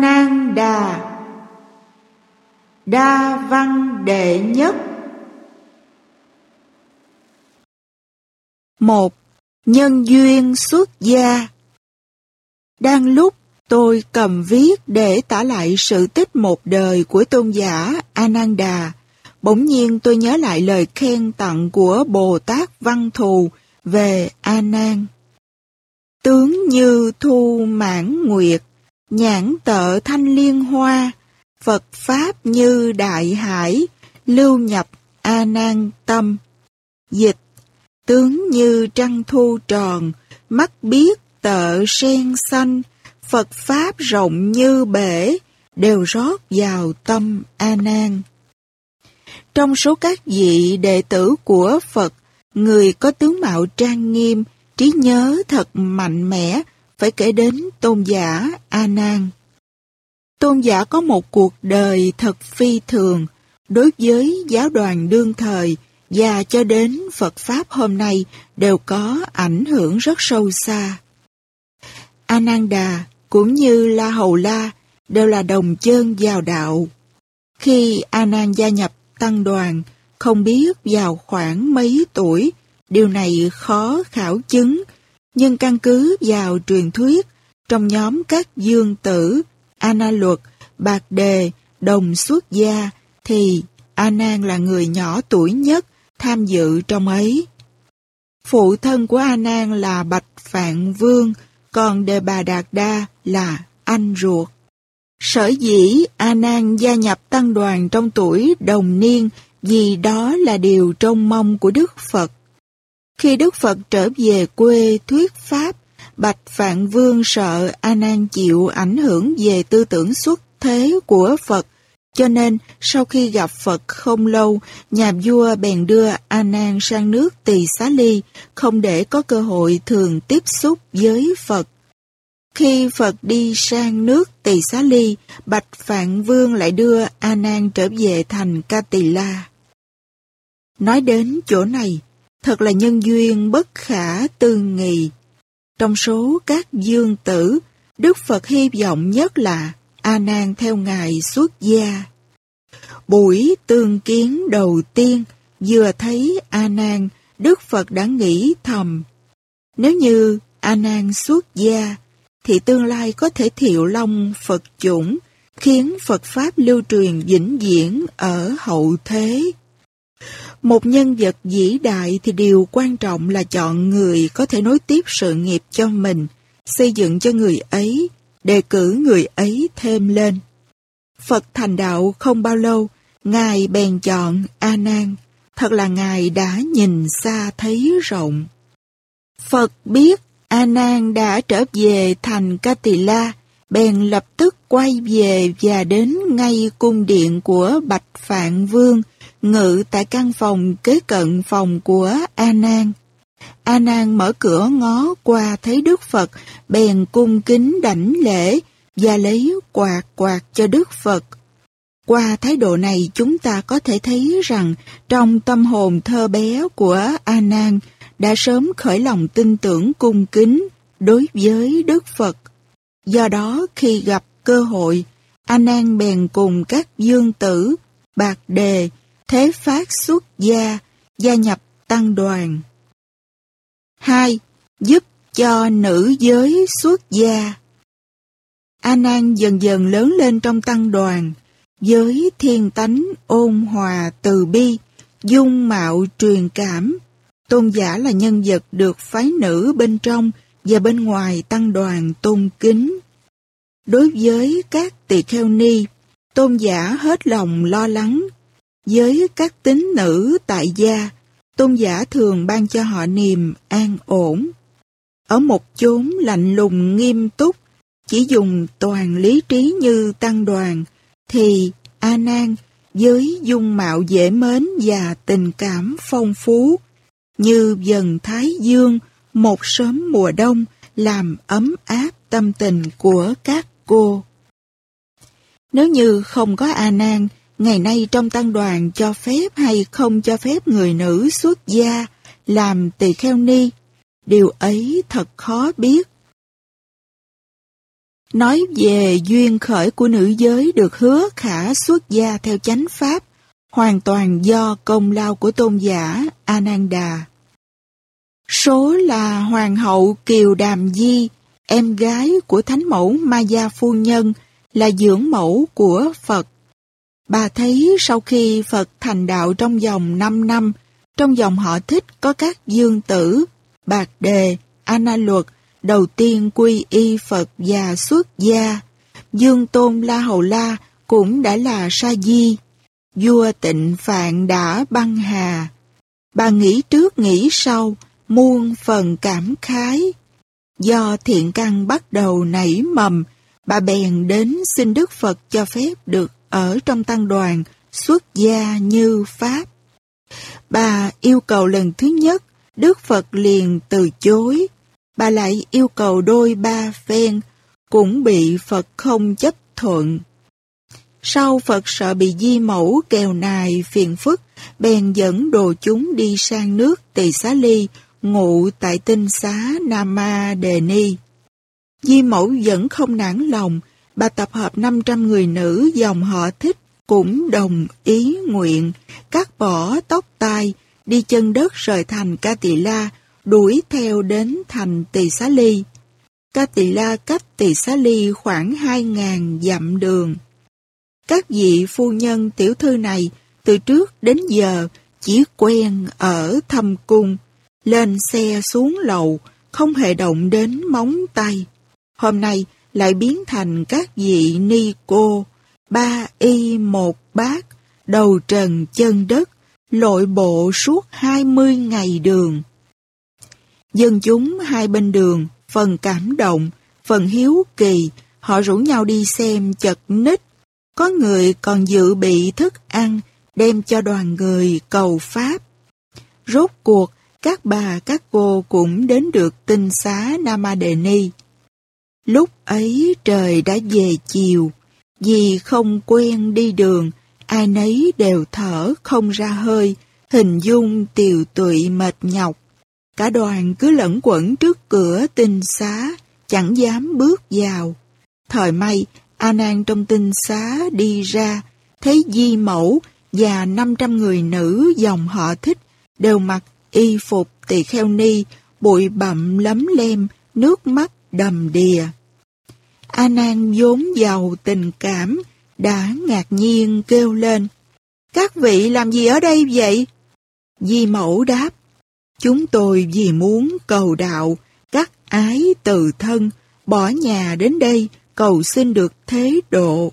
Nan Đà. Đa văn đệ nhất. Một Nhân duyên xuất gia. Đang lúc tôi cầm viết để tả lại sự tích một đời của tôn giả Ananda, bỗng nhiên tôi nhớ lại lời khen tặng của Bồ Tát Văn Thù về A Nan. Tướng như thu mãn nguyệt, nhãn tợ thanh liên hoa, Phật Pháp như đại hải, lưu nhập A Nan tâm. Dịch, tướng như trăng thu tròn, mắt biết tợ sen xanh, Phật Pháp rộng như bể, đều rót vào tâm A Nan. Trong số các vị đệ tử của Phật, người có tướng mạo trang nghiêm, trí nhớ thật mạnh mẽ, phải kể đến tôn giả A Nan. Tôn giả có một cuộc đời thật phi thường đối với giáo đoàn đương thời và cho đến Phật Pháp hôm nay đều có ảnh hưởng rất sâu xa. Ananda cũng như La Hầu La đều là đồng chân vào đạo. Khi Anan gia nhập tăng đoàn, không biết vào khoảng mấy tuổi, điều này khó khảo chứng, nhưng căn cứ vào truyền thuyết, trong nhóm các dương tử, Ana luật, Bạc đề, đồng xuất gia, thì A Nan là người nhỏ tuổi nhất tham dự trong ấy. Phụ thân của A Nan là Bạch Phạn Vương, còn Đề Bà Đạt Đa là anh ruột. Sở dĩ A Nan gia nhập tăng đoàn trong tuổi đồng niên vì đó là điều trông mong của Đức Phật. Khi Đức Phật trở về quê thuyết pháp, Bạch Phạn Vương sợ A Nan chịu ảnh hưởng về tư tưởng xuất thế của Phật, cho nên sau khi gặp Phật không lâu, nhà vua bèn đưa A Nan sang nước Tỳ Xá Ly, không để có cơ hội thường tiếp xúc với Phật. Khi Phật đi sang nước Tỳ Xá Ly, Bạch Phạn Vương lại đưa A Nan trở về thành Ca Tỳ La. Nói đến chỗ này, thật là nhân duyên bất khả tư nghị. Trong số các dương tử, Đức Phật hy vọng nhất là A Nan theo ngài xuất gia. Buổi tương kiến đầu tiên, vừa thấy A Nan, Đức Phật đã nghĩ thầm. Nếu như A Nan xuất gia, thì tương lai có thể thiệu long Phật chủng, khiến Phật Pháp lưu truyền vĩnh viễn ở hậu thế. Một nhân vật vĩ đại thì điều quan trọng là chọn người có thể nối tiếp sự nghiệp cho mình, xây dựng cho người ấy, đề cử người ấy thêm lên. Phật thành đạo không bao lâu, Ngài bèn chọn A Nan, thật là Ngài đã nhìn xa thấy rộng. Phật biết A Nan đã trở về thành Ca Tỳ La, bèn lập tức quay về và đến ngay cung điện của Bạch Phạn Vương, ngự tại căn phòng kế cận phòng của A Nan. A Nan mở cửa ngó qua thấy Đức Phật, bèn cung kính đảnh lễ và lấy quạt quạt cho Đức Phật. Qua thái độ này chúng ta có thể thấy rằng trong tâm hồn thơ bé của A Nan đã sớm khởi lòng tin tưởng cung kính đối với Đức Phật. Do đó khi gặp cơ hội, A Nan bèn cùng các dương tử, bạc đề, thế phát xuất gia, gia nhập tăng đoàn. 2. Giúp cho nữ giới xuất gia A Nan dần dần lớn lên trong tăng đoàn, với thiên tánh ôn hòa từ bi, dung mạo truyền cảm. Tôn giả là nhân vật được phái nữ bên trong và bên ngoài tăng đoàn tôn kính. Đối với các tỳ kheo ni, tôn giả hết lòng lo lắng. Với các tín nữ tại gia, tôn giả thường ban cho họ niềm an ổn. Ở một chốn lạnh lùng nghiêm túc, chỉ dùng toàn lý trí như tăng đoàn, thì A Nan với dung mạo dễ mến và tình cảm phong phú, như dần thái dương một sớm mùa đông làm ấm áp tâm tình của các cô. Nếu như không có A Nan, ngày nay trong tăng đoàn cho phép hay không cho phép người nữ xuất gia làm tỳ kheo ni, điều ấy thật khó biết. Nói về duyên khởi của nữ giới được hứa khả xuất gia theo chánh pháp, hoàn toàn do công lao của tôn giả Ananda. Số là Hoàng hậu Kiều Đàm Di, em gái của Thánh mẫu Maya Phu Nhân, là dưỡng mẫu của Phật. Bà thấy sau khi Phật thành đạo trong vòng 5 năm, trong dòng họ thích có các dương tử, bạc đề, ana luật, đầu tiên quy y Phật và xuất gia. Dương Tôn La Hầu La cũng đã là sa di. Vua tịnh Phạn đã băng hà. Bà nghĩ trước nghĩ sau, muôn phần cảm khái. Do thiện căn bắt đầu nảy mầm, bà bèn đến xin Đức Phật cho phép được ở trong tăng đoàn xuất gia như Pháp. Bà yêu cầu lần thứ nhất, Đức Phật liền từ chối. Bà lại yêu cầu đôi ba phen, cũng bị Phật không chấp thuận. Sau Phật sợ bị di mẫu kèo nài phiền phức, bèn dẫn đồ chúng đi sang nước Tỳ Xá Ly, ngụ tại tinh xá Nama Đề Ni. Di mẫu vẫn không nản lòng, bà tập hợp 500 người nữ dòng họ thích cũng đồng ý nguyện, cắt bỏ tóc tai, đi chân đất rời thành Ca Tỳ La, đuổi theo đến thành Tỳ Xá Ly. Ca Tỳ La cách Tỳ Xá Ly khoảng 2.000 dặm đường. Các vị phu nhân tiểu thư này từ trước đến giờ chỉ quen ở thâm cung, lên xe xuống lầu, không hề động đến móng tay. Hôm nay lại biến thành các vị ni cô, ba y một bát, đầu trần chân đất, lội bộ suốt hai mươi ngày đường. Dân chúng hai bên đường, phần cảm động, phần hiếu kỳ, họ rủ nhau đi xem chật ních. Có người còn dự bị thức ăn, đem cho đoàn người cầu Pháp. Rốt cuộc, các bà các cô cũng đến được tinh xá Namadeni. Lúc ấy trời đã về chiều, vì không quen đi đường, ai nấy đều thở không ra hơi, hình dung tiều tụy mệt nhọc. Cả đoàn cứ lẫn quẩn trước cửa tinh xá, chẳng dám bước vào. Thời may, A Nan trong tinh xá đi ra, thấy di mẫu và 500 người nữ dòng họ thích đều mặc y phục tỳ kheo ni, bụi bặm lấm lem, nước mắt đầm đìa. A Nan vốn giàu tình cảm, đã ngạc nhiên kêu lên. Các vị làm gì ở đây vậy? Di mẫu đáp. Chúng tôi vì muốn cầu đạo, các ái từ thân, bỏ nhà đến đây cầu xin được thế độ.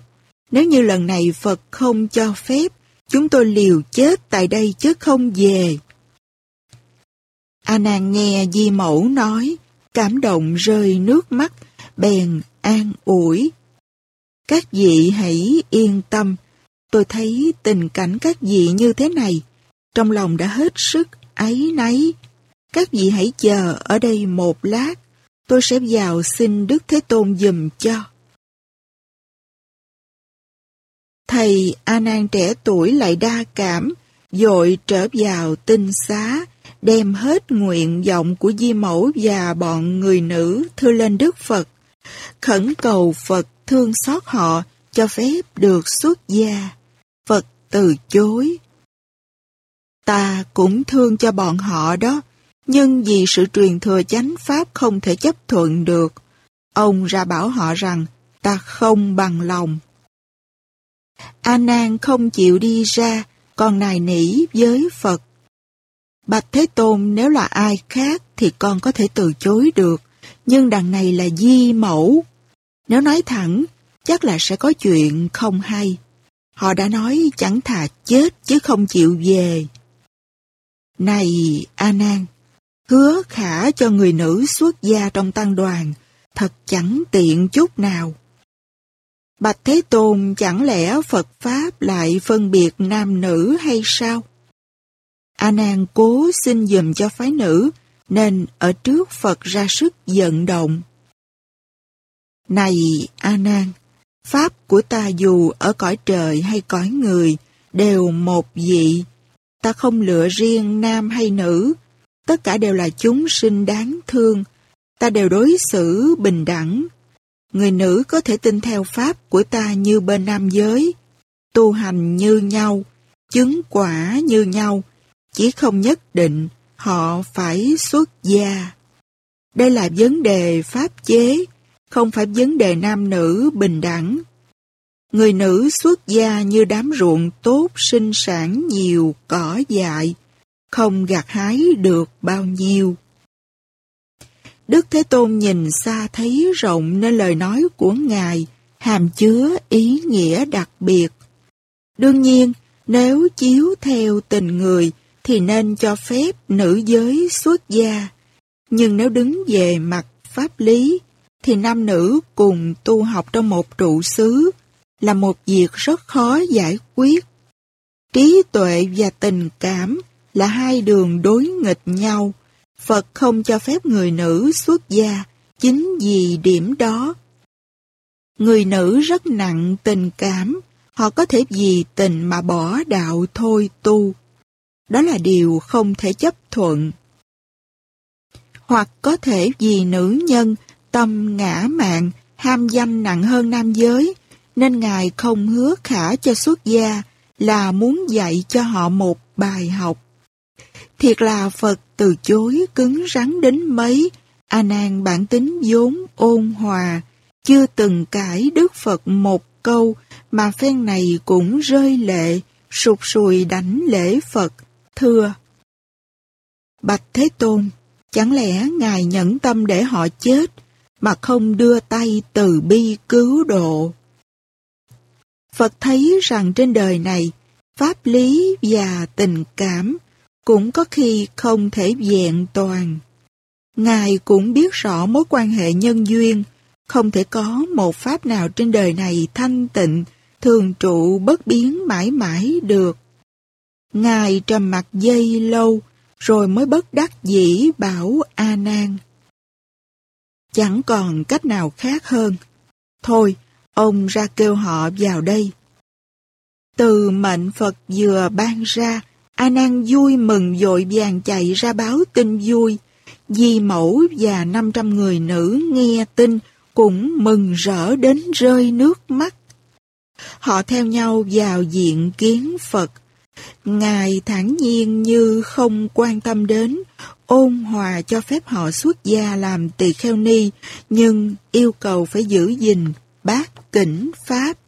Nếu như lần này Phật không cho phép, chúng tôi liều chết tại đây chứ không về. A Nan nghe Di Mẫu nói, cảm động rơi nước mắt, bèn an ủi. Các vị hãy yên tâm, tôi thấy tình cảnh các vị như thế này, trong lòng đã hết sức ấy nấy. Các vị hãy chờ ở đây một lát, tôi sẽ vào xin Đức Thế Tôn dùm cho. Thầy A Nan trẻ tuổi lại đa cảm, dội trở vào tinh xá, đem hết nguyện vọng của Di Mẫu và bọn người nữ thưa lên Đức Phật, khẩn cầu Phật thương xót họ cho phép được xuất gia. Phật từ chối. Ta cũng thương cho bọn họ đó, nhưng vì sự truyền thừa chánh pháp không thể chấp thuận được, ông ra bảo họ rằng ta không bằng lòng. A Nan không chịu đi ra, còn nài nỉ với Phật. Bạch Thế Tôn nếu là ai khác thì con có thể từ chối được, nhưng đằng này là di mẫu. Nếu nói thẳng, chắc là sẽ có chuyện không hay. Họ đã nói chẳng thà chết chứ không chịu về. Này A Nan, hứa khả cho người nữ xuất gia trong tăng đoàn, thật chẳng tiện chút nào. Bạch Thế Tôn chẳng lẽ Phật Pháp lại phân biệt nam nữ hay sao? A Nan cố xin dùm cho phái nữ, nên ở trước Phật ra sức vận động. Này A Nan, pháp của ta dù ở cõi trời hay cõi người đều một vị. Ta không lựa riêng nam hay nữ, tất cả đều là chúng sinh đáng thương. Ta đều đối xử bình đẳng. người nữ có thể tin theo pháp của ta như bên nam giới, tu hành như nhau, chứng quả như nhau, chỉ không nhất định họ phải xuất gia. Đây là vấn đề pháp chế, không phải vấn đề nam nữ bình đẳng. Người nữ xuất gia như đám ruộng tốt sinh sản nhiều cỏ dại, không gặt hái được bao nhiêu. Đức Thế Tôn nhìn xa thấy rộng nên lời nói của Ngài hàm chứa ý nghĩa đặc biệt. Đương nhiên, nếu chiếu theo tình người thì nên cho phép nữ giới xuất gia. Nhưng nếu đứng về mặt pháp lý thì nam nữ cùng tu học trong một trụ xứ là một việc rất khó giải quyết. Trí tuệ và tình cảm là hai đường đối nghịch nhau. Phật không cho phép người nữ xuất gia chính vì điểm đó. Người nữ rất nặng tình cảm, họ có thể vì tình mà bỏ đạo thôi tu. Đó là điều không thể chấp thuận. Hoặc có thể vì nữ nhân tâm ngã mạn, ham danh nặng hơn nam giới, nên Ngài không hứa khả cho xuất gia là muốn dạy cho họ một bài học. Thiệt là Phật từ chối cứng rắn đến mấy, A Nan bản tính vốn ôn hòa, chưa từng cãi Đức Phật một câu mà phen này cũng rơi lệ, sụt sùi đánh lễ Phật, thưa. Bạch Thế Tôn, chẳng lẽ Ngài nhẫn tâm để họ chết mà không đưa tay từ bi cứu độ? Phật thấy rằng trên đời này, pháp lý và tình cảm cũng có khi không thể vẹn toàn. Ngài cũng biết rõ mối quan hệ nhân duyên, không thể có một pháp nào trên đời này thanh tịnh, thường trụ bất biến mãi mãi được. Ngài trầm mặt dây lâu, rồi mới bất đắc dĩ bảo A Nan. Chẳng còn cách nào khác hơn. Thôi, ông ra kêu họ vào đây. Từ mệnh Phật vừa ban ra, A Nan vui mừng dội vàng chạy ra báo tin vui. Di mẫu và 500 người nữ nghe tin cũng mừng rỡ đến rơi nước mắt. Họ theo nhau vào diện kiến Phật. Ngài thản nhiên như không quan tâm đến, ôn hòa cho phép họ xuất gia làm tỳ kheo ni, nhưng yêu cầu phải giữ gìn bát kỉnh Pháp.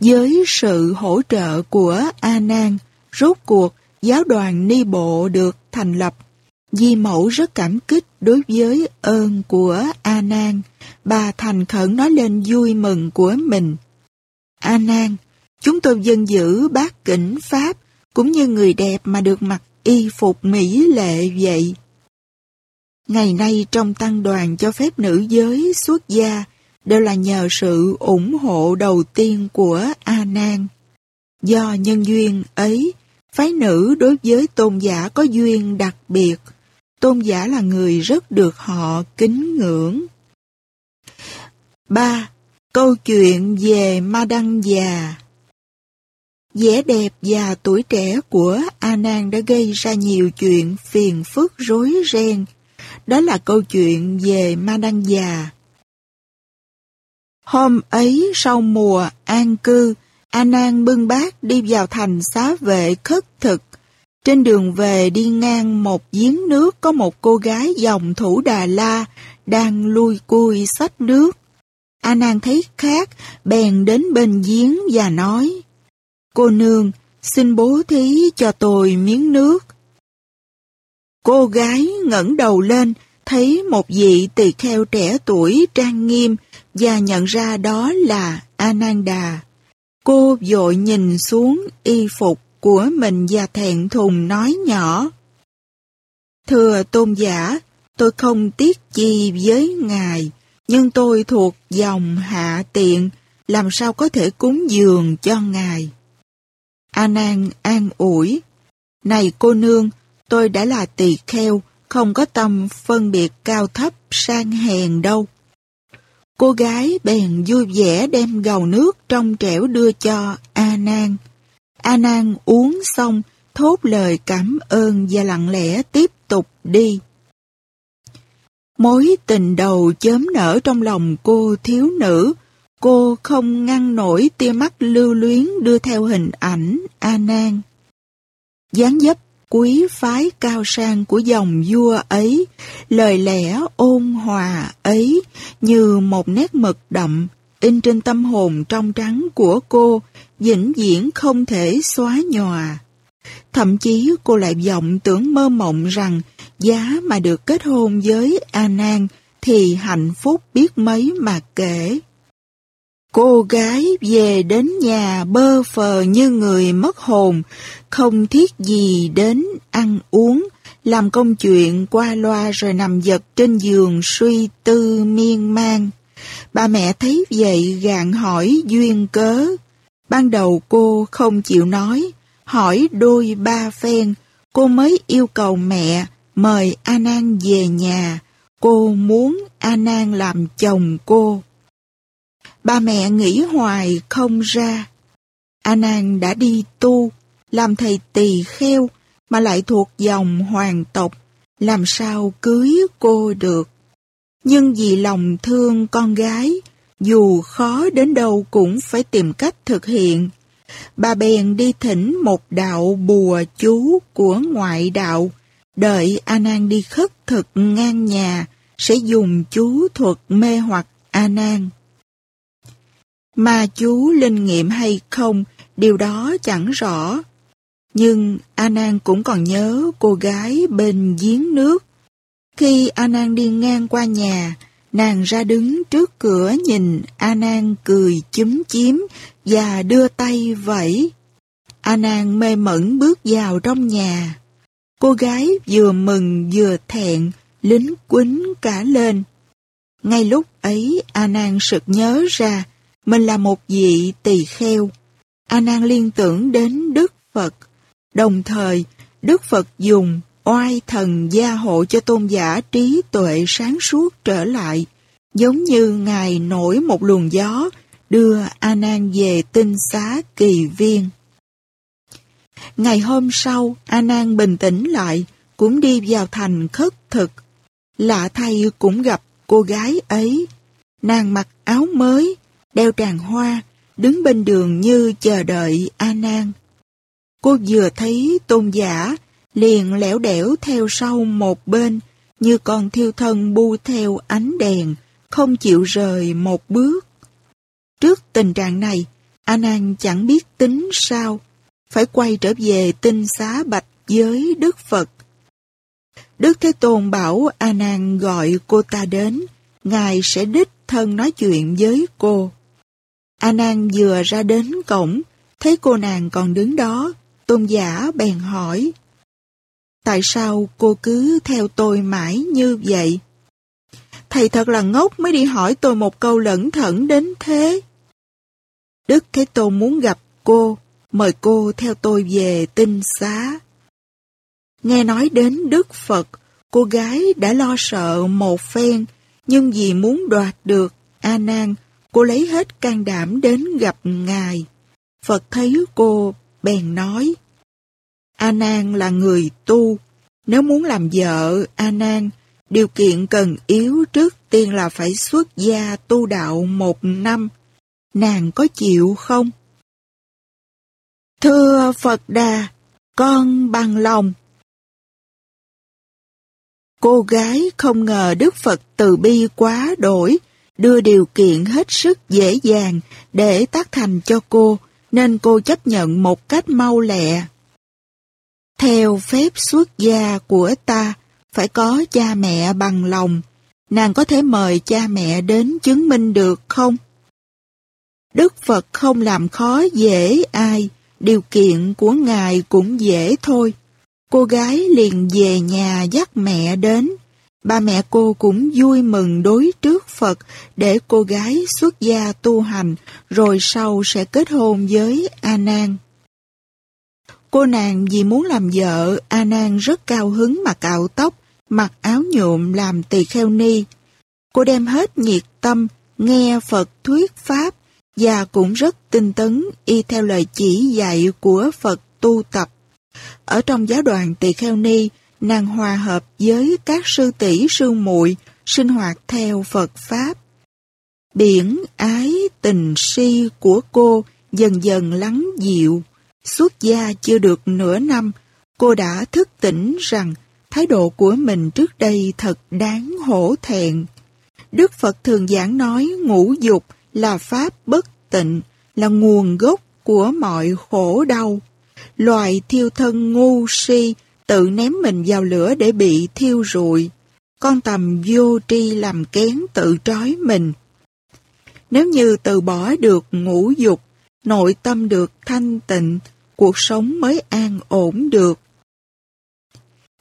Với sự hỗ trợ của A Nan, rốt cuộc giáo đoàn Ni Bộ được thành lập. Di Mẫu rất cảm kích đối với ơn của A Nan. Bà thành khẩn nói lên vui mừng của mình. A Nan, chúng tôi dân giữ bát kỉnh Pháp cũng như người đẹp mà được mặc y phục mỹ lệ vậy. Ngày nay trong tăng đoàn cho phép nữ giới xuất gia đều là nhờ sự ủng hộ đầu tiên của A Nan. Do nhân duyên ấy, phái nữ đối với tôn giả có duyên đặc biệt. Tôn giả là người rất được họ kính ngưỡng. 3. Câu chuyện về Ma Đăng già vẻ đẹp và tuổi trẻ của A Nan đã gây ra nhiều chuyện phiền phức rối ren. Đó là câu chuyện về Ma Đăng già. Hôm ấy sau mùa an cư, A Nan bưng bát đi vào thành xá vệ khất thực. Trên đường về đi ngang một giếng nước có một cô gái dòng thủ Đà La đang lui cui xách nước. A Nan thấy khác, bèn đến bên giếng và nói: "Cô nương, xin bố thí cho tôi miếng nước." Cô gái ngẩng đầu lên, thấy một vị tỳ kheo trẻ tuổi trang nghiêm và nhận ra đó là Ananda. Cô vội nhìn xuống y phục của mình và thẹn thùng nói nhỏ. Thưa tôn giả, tôi không tiếc chi với ngài, nhưng tôi thuộc dòng hạ tiện, làm sao có thể cúng dường cho ngài. A Nan an ủi, này cô nương, tôi đã là tỳ kheo, không có tâm phân biệt cao thấp sang hèn đâu. Cô gái bèn vui vẻ đem gầu nước trong trẻo đưa cho A Nan. A Nan uống xong, thốt lời cảm ơn và lặng lẽ tiếp tục đi. Mối tình đầu chớm nở trong lòng cô thiếu nữ, cô không ngăn nổi tia mắt lưu luyến đưa theo hình ảnh A Nan. dáng dấp quý phái cao sang của dòng vua ấy, lời lẽ ôn hòa ấy như một nét mực đậm in trên tâm hồn trong trắng của cô, vĩnh viễn không thể xóa nhòa. Thậm chí cô lại vọng tưởng mơ mộng rằng giá mà được kết hôn với A Nan thì hạnh phúc biết mấy mà kể. Cô gái về đến nhà bơ phờ như người mất hồn, không thiết gì đến ăn uống, làm công chuyện qua loa rồi nằm giật trên giường suy tư miên man. bà mẹ thấy vậy gạn hỏi duyên cớ. Ban đầu cô không chịu nói, hỏi đôi ba phen, cô mới yêu cầu mẹ mời A Nan về nhà. Cô muốn A Nan làm chồng cô. Ba mẹ nghĩ hoài không ra. A Nan đã đi tu, làm thầy tỳ kheo, mà lại thuộc dòng hoàng tộc, làm sao cưới cô được. Nhưng vì lòng thương con gái, dù khó đến đâu cũng phải tìm cách thực hiện. Bà bèn đi thỉnh một đạo bùa chú của ngoại đạo, đợi A Nan đi khất thực ngang nhà, sẽ dùng chú thuật mê hoặc A Nan ma chú linh nghiệm hay không, điều đó chẳng rõ. Nhưng A Nan cũng còn nhớ cô gái bên giếng nước. Khi A Nan đi ngang qua nhà, nàng ra đứng trước cửa nhìn A Nan cười chúm chím và đưa tay vẫy. A Nan mê mẩn bước vào trong nhà. Cô gái vừa mừng vừa thẹn, lính quýnh cả lên. Ngay lúc ấy A Nan sực nhớ ra mình là một vị tỳ kheo. A Nan liên tưởng đến Đức Phật. Đồng thời, Đức Phật dùng oai thần gia hộ cho tôn giả trí tuệ sáng suốt trở lại, giống như Ngài nổi một luồng gió đưa A Nan về tinh xá kỳ viên. Ngày hôm sau, A Nan bình tĩnh lại, cũng đi vào thành khất thực. Lạ thay cũng gặp cô gái ấy. Nàng mặc áo mới, đeo tràng hoa, đứng bên đường như chờ đợi A Nan. Cô vừa thấy tôn giả, liền lẻo đẻo theo sau một bên, như con thiêu thân bu theo ánh đèn, không chịu rời một bước. Trước tình trạng này, A Nan chẳng biết tính sao, phải quay trở về tinh xá bạch với Đức Phật. Đức Thế Tôn bảo A Nan gọi cô ta đến, Ngài sẽ đích thân nói chuyện với cô. A Nan vừa ra đến cổng, thấy cô nàng còn đứng đó, tôn giả bèn hỏi. Tại sao cô cứ theo tôi mãi như vậy? Thầy thật là ngốc mới đi hỏi tôi một câu lẩn thẩn đến thế. Đức Thế Tôn muốn gặp cô, mời cô theo tôi về tinh xá. Nghe nói đến Đức Phật, cô gái đã lo sợ một phen, nhưng vì muốn đoạt được A Nan, cô lấy hết can đảm đến gặp Ngài. Phật thấy cô, bèn nói, A Nan là người tu, nếu muốn làm vợ A Nan, điều kiện cần yếu trước tiên là phải xuất gia tu đạo một năm. Nàng có chịu không? Thưa Phật Đà, con bằng lòng. Cô gái không ngờ Đức Phật từ bi quá đổi, đưa điều kiện hết sức dễ dàng để tác thành cho cô, nên cô chấp nhận một cách mau lẹ. Theo phép xuất gia của ta, phải có cha mẹ bằng lòng. Nàng có thể mời cha mẹ đến chứng minh được không? Đức Phật không làm khó dễ ai, điều kiện của Ngài cũng dễ thôi. Cô gái liền về nhà dắt mẹ đến. Ba mẹ cô cũng vui mừng đối trước Phật để cô gái xuất gia tu hành rồi sau sẽ kết hôn với A Nan. Cô nàng vì muốn làm vợ, A Nan rất cao hứng mà cạo tóc, mặc áo nhuộm làm tỳ kheo ni. Cô đem hết nhiệt tâm, nghe Phật thuyết Pháp và cũng rất tinh tấn y theo lời chỉ dạy của Phật tu tập. Ở trong giáo đoàn tỳ kheo ni, nàng hòa hợp với các sư tỷ sư muội sinh hoạt theo Phật Pháp. Biển ái tình si của cô dần dần lắng dịu. Xuất gia chưa được nửa năm, cô đã thức tỉnh rằng thái độ của mình trước đây thật đáng hổ thẹn. Đức Phật thường giảng nói ngũ dục là pháp bất tịnh, là nguồn gốc của mọi khổ đau. Loài thiêu thân ngu si tự ném mình vào lửa để bị thiêu rụi. Con tầm vô tri làm kén tự trói mình. Nếu như từ bỏ được ngũ dục, nội tâm được thanh tịnh, cuộc sống mới an ổn được.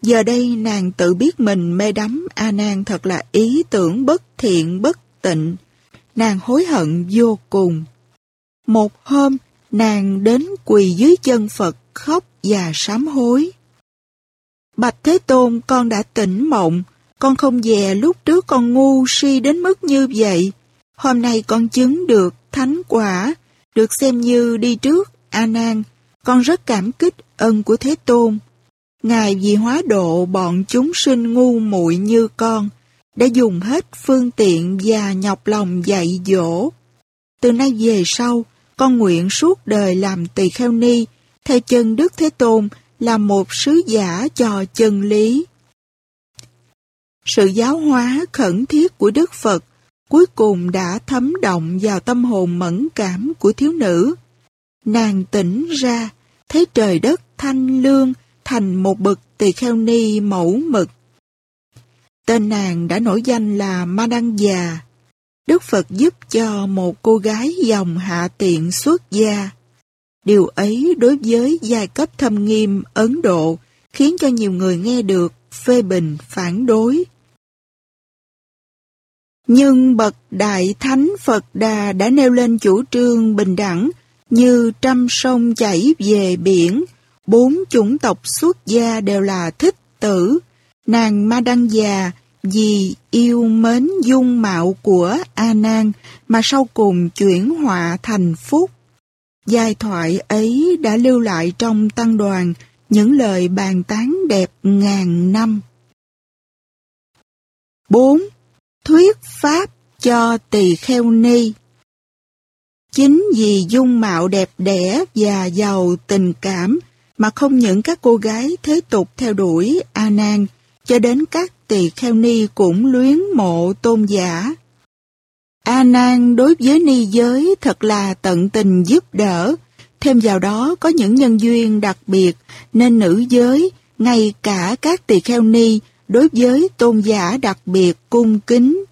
Giờ đây nàng tự biết mình mê đắm A Nan thật là ý tưởng bất thiện bất tịnh. Nàng hối hận vô cùng. Một hôm, nàng đến quỳ dưới chân Phật khóc và sám hối. Bạch Thế Tôn con đã tỉnh mộng, con không dè lúc trước con ngu si đến mức như vậy. Hôm nay con chứng được thánh quả, được xem như đi trước, A Nan. Con rất cảm kích ân của Thế Tôn. Ngài vì hóa độ bọn chúng sinh ngu muội như con, đã dùng hết phương tiện và nhọc lòng dạy dỗ. Từ nay về sau, con nguyện suốt đời làm tỳ kheo ni, theo chân Đức Thế Tôn là một sứ giả cho chân lý. Sự giáo hóa khẩn thiết của Đức Phật cuối cùng đã thấm động vào tâm hồn mẫn cảm của thiếu nữ. Nàng tỉnh ra, thấy trời đất thanh lương thành một bậc tỳ kheo ni mẫu mực. Tên nàng đã nổi danh là Ma Đăng Già. Đức Phật giúp cho một cô gái dòng hạ tiện xuất gia. Điều ấy đối với giai cấp thâm nghiêm Ấn Độ khiến cho nhiều người nghe được phê bình phản đối. Nhưng bậc Đại Thánh Phật Đà đã nêu lên chủ trương bình đẳng như trăm sông chảy về biển, bốn chủng tộc xuất gia đều là thích tử. Nàng Ma Đăng Già vì yêu mến dung mạo của A Nan mà sau cùng chuyển họa thành phúc. Giai thoại ấy đã lưu lại trong tăng đoàn, những lời bàn tán đẹp ngàn năm. 4. Thuyết Pháp cho tỳ kheo ni Chính vì dung mạo đẹp đẽ và giàu tình cảm mà không những các cô gái thế tục theo đuổi A Nan, cho đến các tỳ kheo ni cũng luyến mộ tôn giả. A Nan đối với ni giới thật là tận tình giúp đỡ, thêm vào đó có những nhân duyên đặc biệt nên nữ giới, ngay cả các tỳ kheo ni đối với tôn giả đặc biệt cung kính.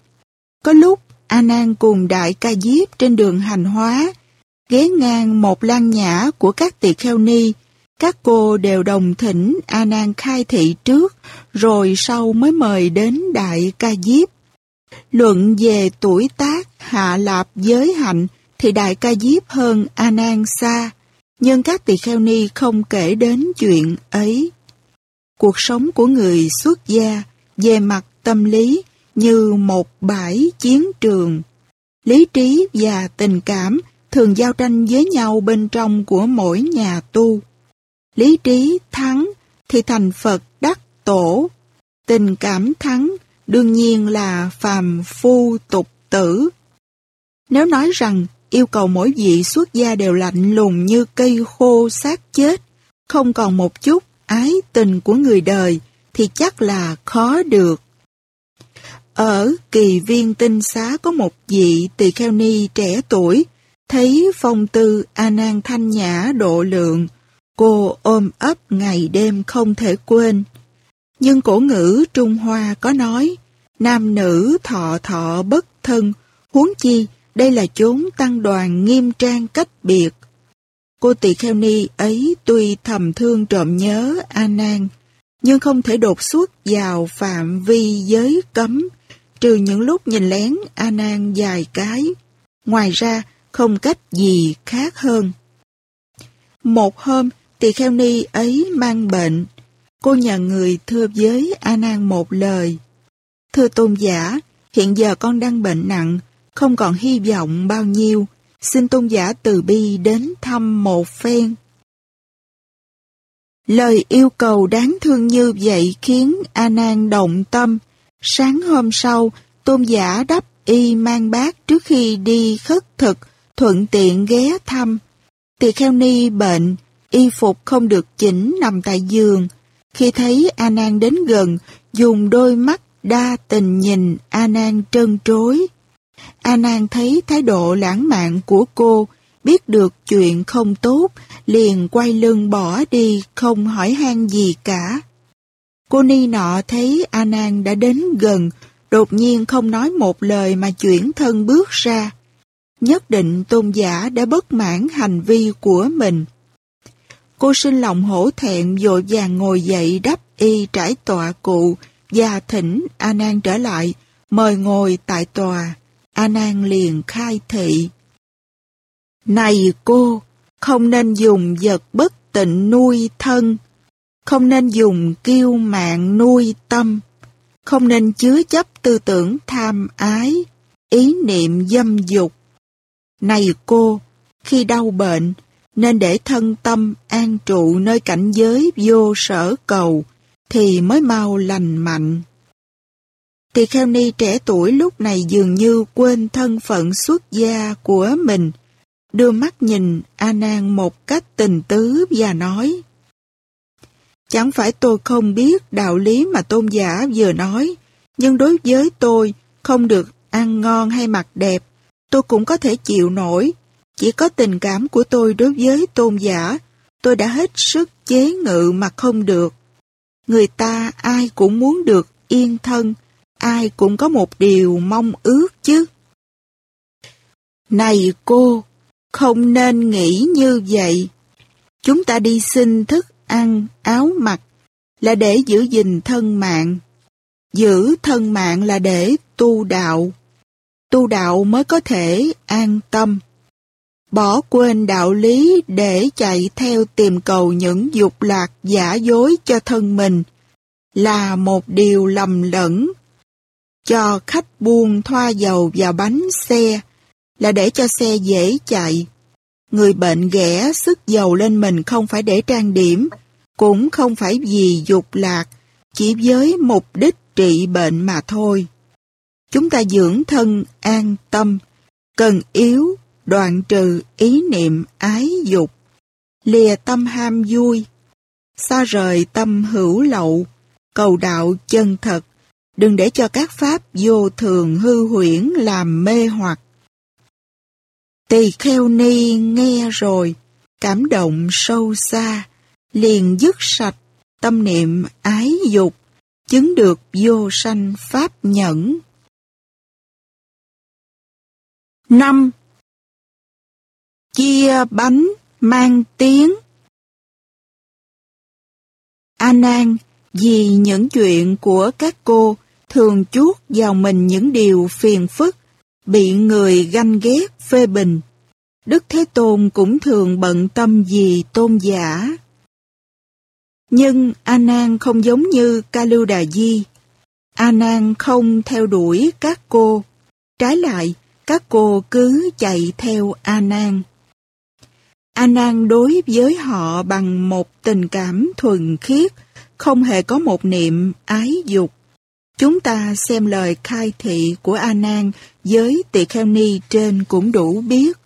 Có lúc A Nan cùng đại ca diếp trên đường hành hóa, ghé ngang một lan nhã của các tỳ kheo ni, các cô đều đồng thỉnh A Nan khai thị trước, rồi sau mới mời đến đại ca diếp. Luận về tuổi tác hạ lạp giới hạnh thì đại ca diếp hơn A Nan xa, nhưng các tỳ kheo ni không kể đến chuyện ấy. Cuộc sống của người xuất gia về mặt tâm lý như một bãi chiến trường. Lý trí và tình cảm thường giao tranh với nhau bên trong của mỗi nhà tu. Lý trí thắng thì thành Phật đắc tổ. Tình cảm thắng đương nhiên là phàm phu tục tử. Nếu nói rằng yêu cầu mỗi vị xuất gia đều lạnh lùng như cây khô xác chết, không còn một chút ái tình của người đời, thì chắc là khó được. Ở kỳ viên tinh xá có một vị tỳ kheo ni trẻ tuổi, thấy phong tư A Nan thanh nhã độ lượng, cô ôm ấp ngày đêm không thể quên. Nhưng cổ ngữ Trung Hoa có nói, nam nữ thọ thọ bất thân, huống chi đây là chốn tăng đoàn nghiêm trang cách biệt. Cô tỳ kheo ni ấy tuy thầm thương trộm nhớ A Nan, nhưng không thể đột xuất vào phạm vi giới cấm, trừ những lúc nhìn lén A Nan dài cái. Ngoài ra, không cách gì khác hơn. Một hôm, tỳ kheo ni ấy mang bệnh. Cô nhờ người thưa với A Nan một lời. Thưa tôn giả, hiện giờ con đang bệnh nặng, không còn hy vọng bao nhiêu. Xin tôn giả từ bi đến thăm một phen. Lời yêu cầu đáng thương như vậy khiến A Nan động tâm. Sáng hôm sau, tôn giả đắp y mang bát trước khi đi khất thực, thuận tiện ghé thăm. Tỳ kheo ni bệnh, y phục không được chỉnh nằm tại giường. Khi thấy A Nan đến gần, dùng đôi mắt đa tình nhìn A Nan trân trối. A Nan thấy thái độ lãng mạn của cô, biết được chuyện không tốt, liền quay lưng bỏ đi không hỏi han gì cả. Cô ni nọ thấy A Nan đã đến gần, đột nhiên không nói một lời mà chuyển thân bước ra. Nhất định tôn giả đã bất mãn hành vi của mình. Cô sinh lòng hổ thẹn vội vàng ngồi dậy đắp y trải tọa cụ và thỉnh A Nan trở lại, mời ngồi tại tòa. A Nan liền khai thị. Này cô, không nên dùng vật bất tịnh nuôi thân, không nên dùng kiêu mạng nuôi tâm, không nên chứa chấp tư tưởng tham ái, ý niệm dâm dục. Này cô, khi đau bệnh, nên để thân tâm an trụ nơi cảnh giới vô sở cầu, thì mới mau lành mạnh. Tỳ kheo ni trẻ tuổi lúc này dường như quên thân phận xuất gia của mình, đưa mắt nhìn A Nan một cách tình tứ và nói: Chẳng phải tôi không biết đạo lý mà tôn giả vừa nói, nhưng đối với tôi, không được ăn ngon hay mặc đẹp, tôi cũng có thể chịu nổi. Chỉ có tình cảm của tôi đối với tôn giả, tôi đã hết sức chế ngự mà không được. Người ta ai cũng muốn được yên thân, ai cũng có một điều mong ước chứ. Này cô, không nên nghĩ như vậy. Chúng ta đi xin thức ăn, áo mặc là để giữ gìn thân mạng. Giữ thân mạng là để tu đạo. Tu đạo mới có thể an tâm. Bỏ quên đạo lý để chạy theo tìm cầu những dục lạc giả dối cho thân mình là một điều lầm lẫn. Cho khách buôn thoa dầu vào bánh xe là để cho xe dễ chạy. Người bệnh ghẻ sức dầu lên mình không phải để trang điểm, cũng không phải vì dục lạc, chỉ với mục đích trị bệnh mà thôi. Chúng ta dưỡng thân an tâm, cần yếu, đoạn trừ ý niệm ái dục, lìa tâm ham vui, xa rời tâm hữu lậu, cầu đạo chân thật, đừng để cho các pháp vô thường hư huyễn làm mê hoặc. Tỳ kheo ni nghe rồi, cảm động sâu xa, liền dứt sạch tâm niệm ái dục, chứng được vô sanh pháp nhẫn. 5. Chia bánh mang tiếng A Nan vì những chuyện của các cô thường chuốt vào mình những điều phiền phức, bị người ganh ghét phê bình. Đức Thế Tôn cũng thường bận tâm vì tôn giả. Nhưng A Nan không giống như Ca Lưu Đà Di. A Nan không theo đuổi các cô. Trái lại, các cô cứ chạy theo A Nan. A Nan đối với họ bằng một tình cảm thuần khiết, không hề có một niệm ái dục. Chúng ta xem lời khai thị của A Nan với Tỳ Kheo Ni trên cũng đủ biết.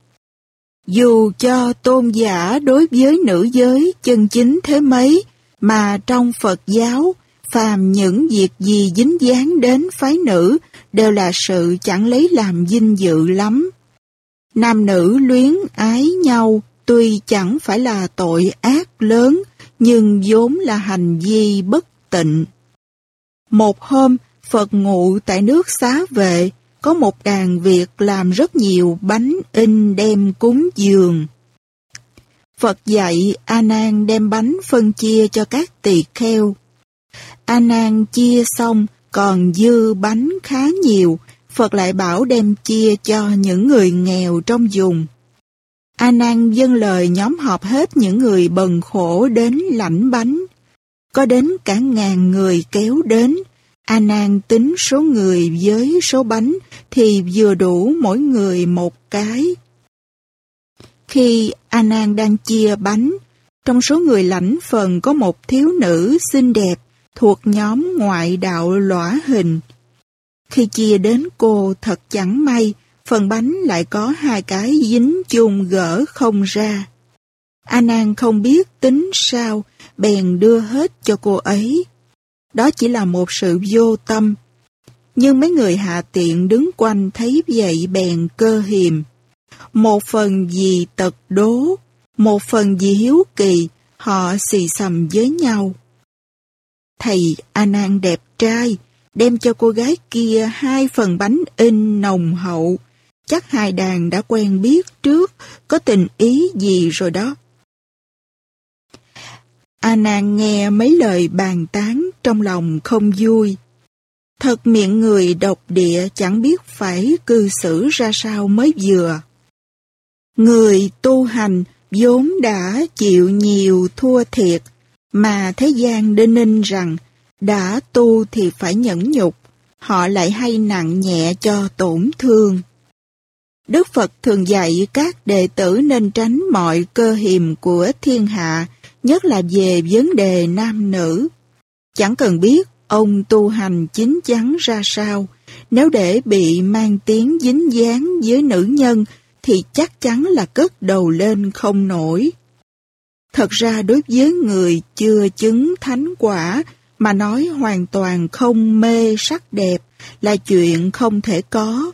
Dù cho tôn giả đối với nữ giới chân chính thế mấy, mà trong Phật giáo, phàm những việc gì dính dáng đến phái nữ đều là sự chẳng lấy làm dinh dự lắm. Nam nữ luyến ái nhau tuy chẳng phải là tội ác lớn, nhưng vốn là hành vi bất tịnh. Một hôm, Phật ngụ tại nước xá vệ, có một đàn Việt làm rất nhiều bánh in đem cúng dường. Phật dạy A Nan đem bánh phân chia cho các tỳ kheo. A Nan chia xong còn dư bánh khá nhiều, Phật lại bảo đem chia cho những người nghèo trong vùng. A Nan dâng lời nhóm họp hết những người bần khổ đến lãnh bánh. Có đến cả ngàn người kéo đến. A Nan tính số người với số bánh thì vừa đủ mỗi người một cái. Khi A Nan đang chia bánh, trong số người lãnh phần có một thiếu nữ xinh đẹp thuộc nhóm ngoại đạo lõa hình. Khi chia đến cô thật chẳng may, phần bánh lại có hai cái dính chung gỡ không ra. A Nan không biết tính sao, bèn đưa hết cho cô ấy. Đó chỉ là một sự vô tâm. Nhưng mấy người hạ tiện đứng quanh thấy vậy bèn cơ hiềm. Một phần vì tật đố, một phần vì hiếu kỳ, họ xì xầm với nhau. Thầy A Nan đẹp trai, đem cho cô gái kia hai phần bánh in nồng hậu. Chắc hai đàn đã quen biết trước, có tình ý gì rồi đó. A Nan nghe mấy lời bàn tán trong lòng không vui. Thật miệng người độc địa chẳng biết phải cư xử ra sao mới vừa. Người tu hành vốn đã chịu nhiều thua thiệt, mà thế gian đinh ninh rằng đã tu thì phải nhẫn nhục, họ lại hay nặng nhẹ cho tổn thương. Đức Phật thường dạy các đệ tử nên tránh mọi cơ hiềm của thiên hạ, nhất là về vấn đề nam nữ. Chẳng cần biết ông tu hành chính chắn ra sao, nếu để bị mang tiếng dính dáng với nữ nhân thì chắc chắn là cất đầu lên không nổi. Thật ra đối với người chưa chứng thánh quả mà nói hoàn toàn không mê sắc đẹp là chuyện không thể có.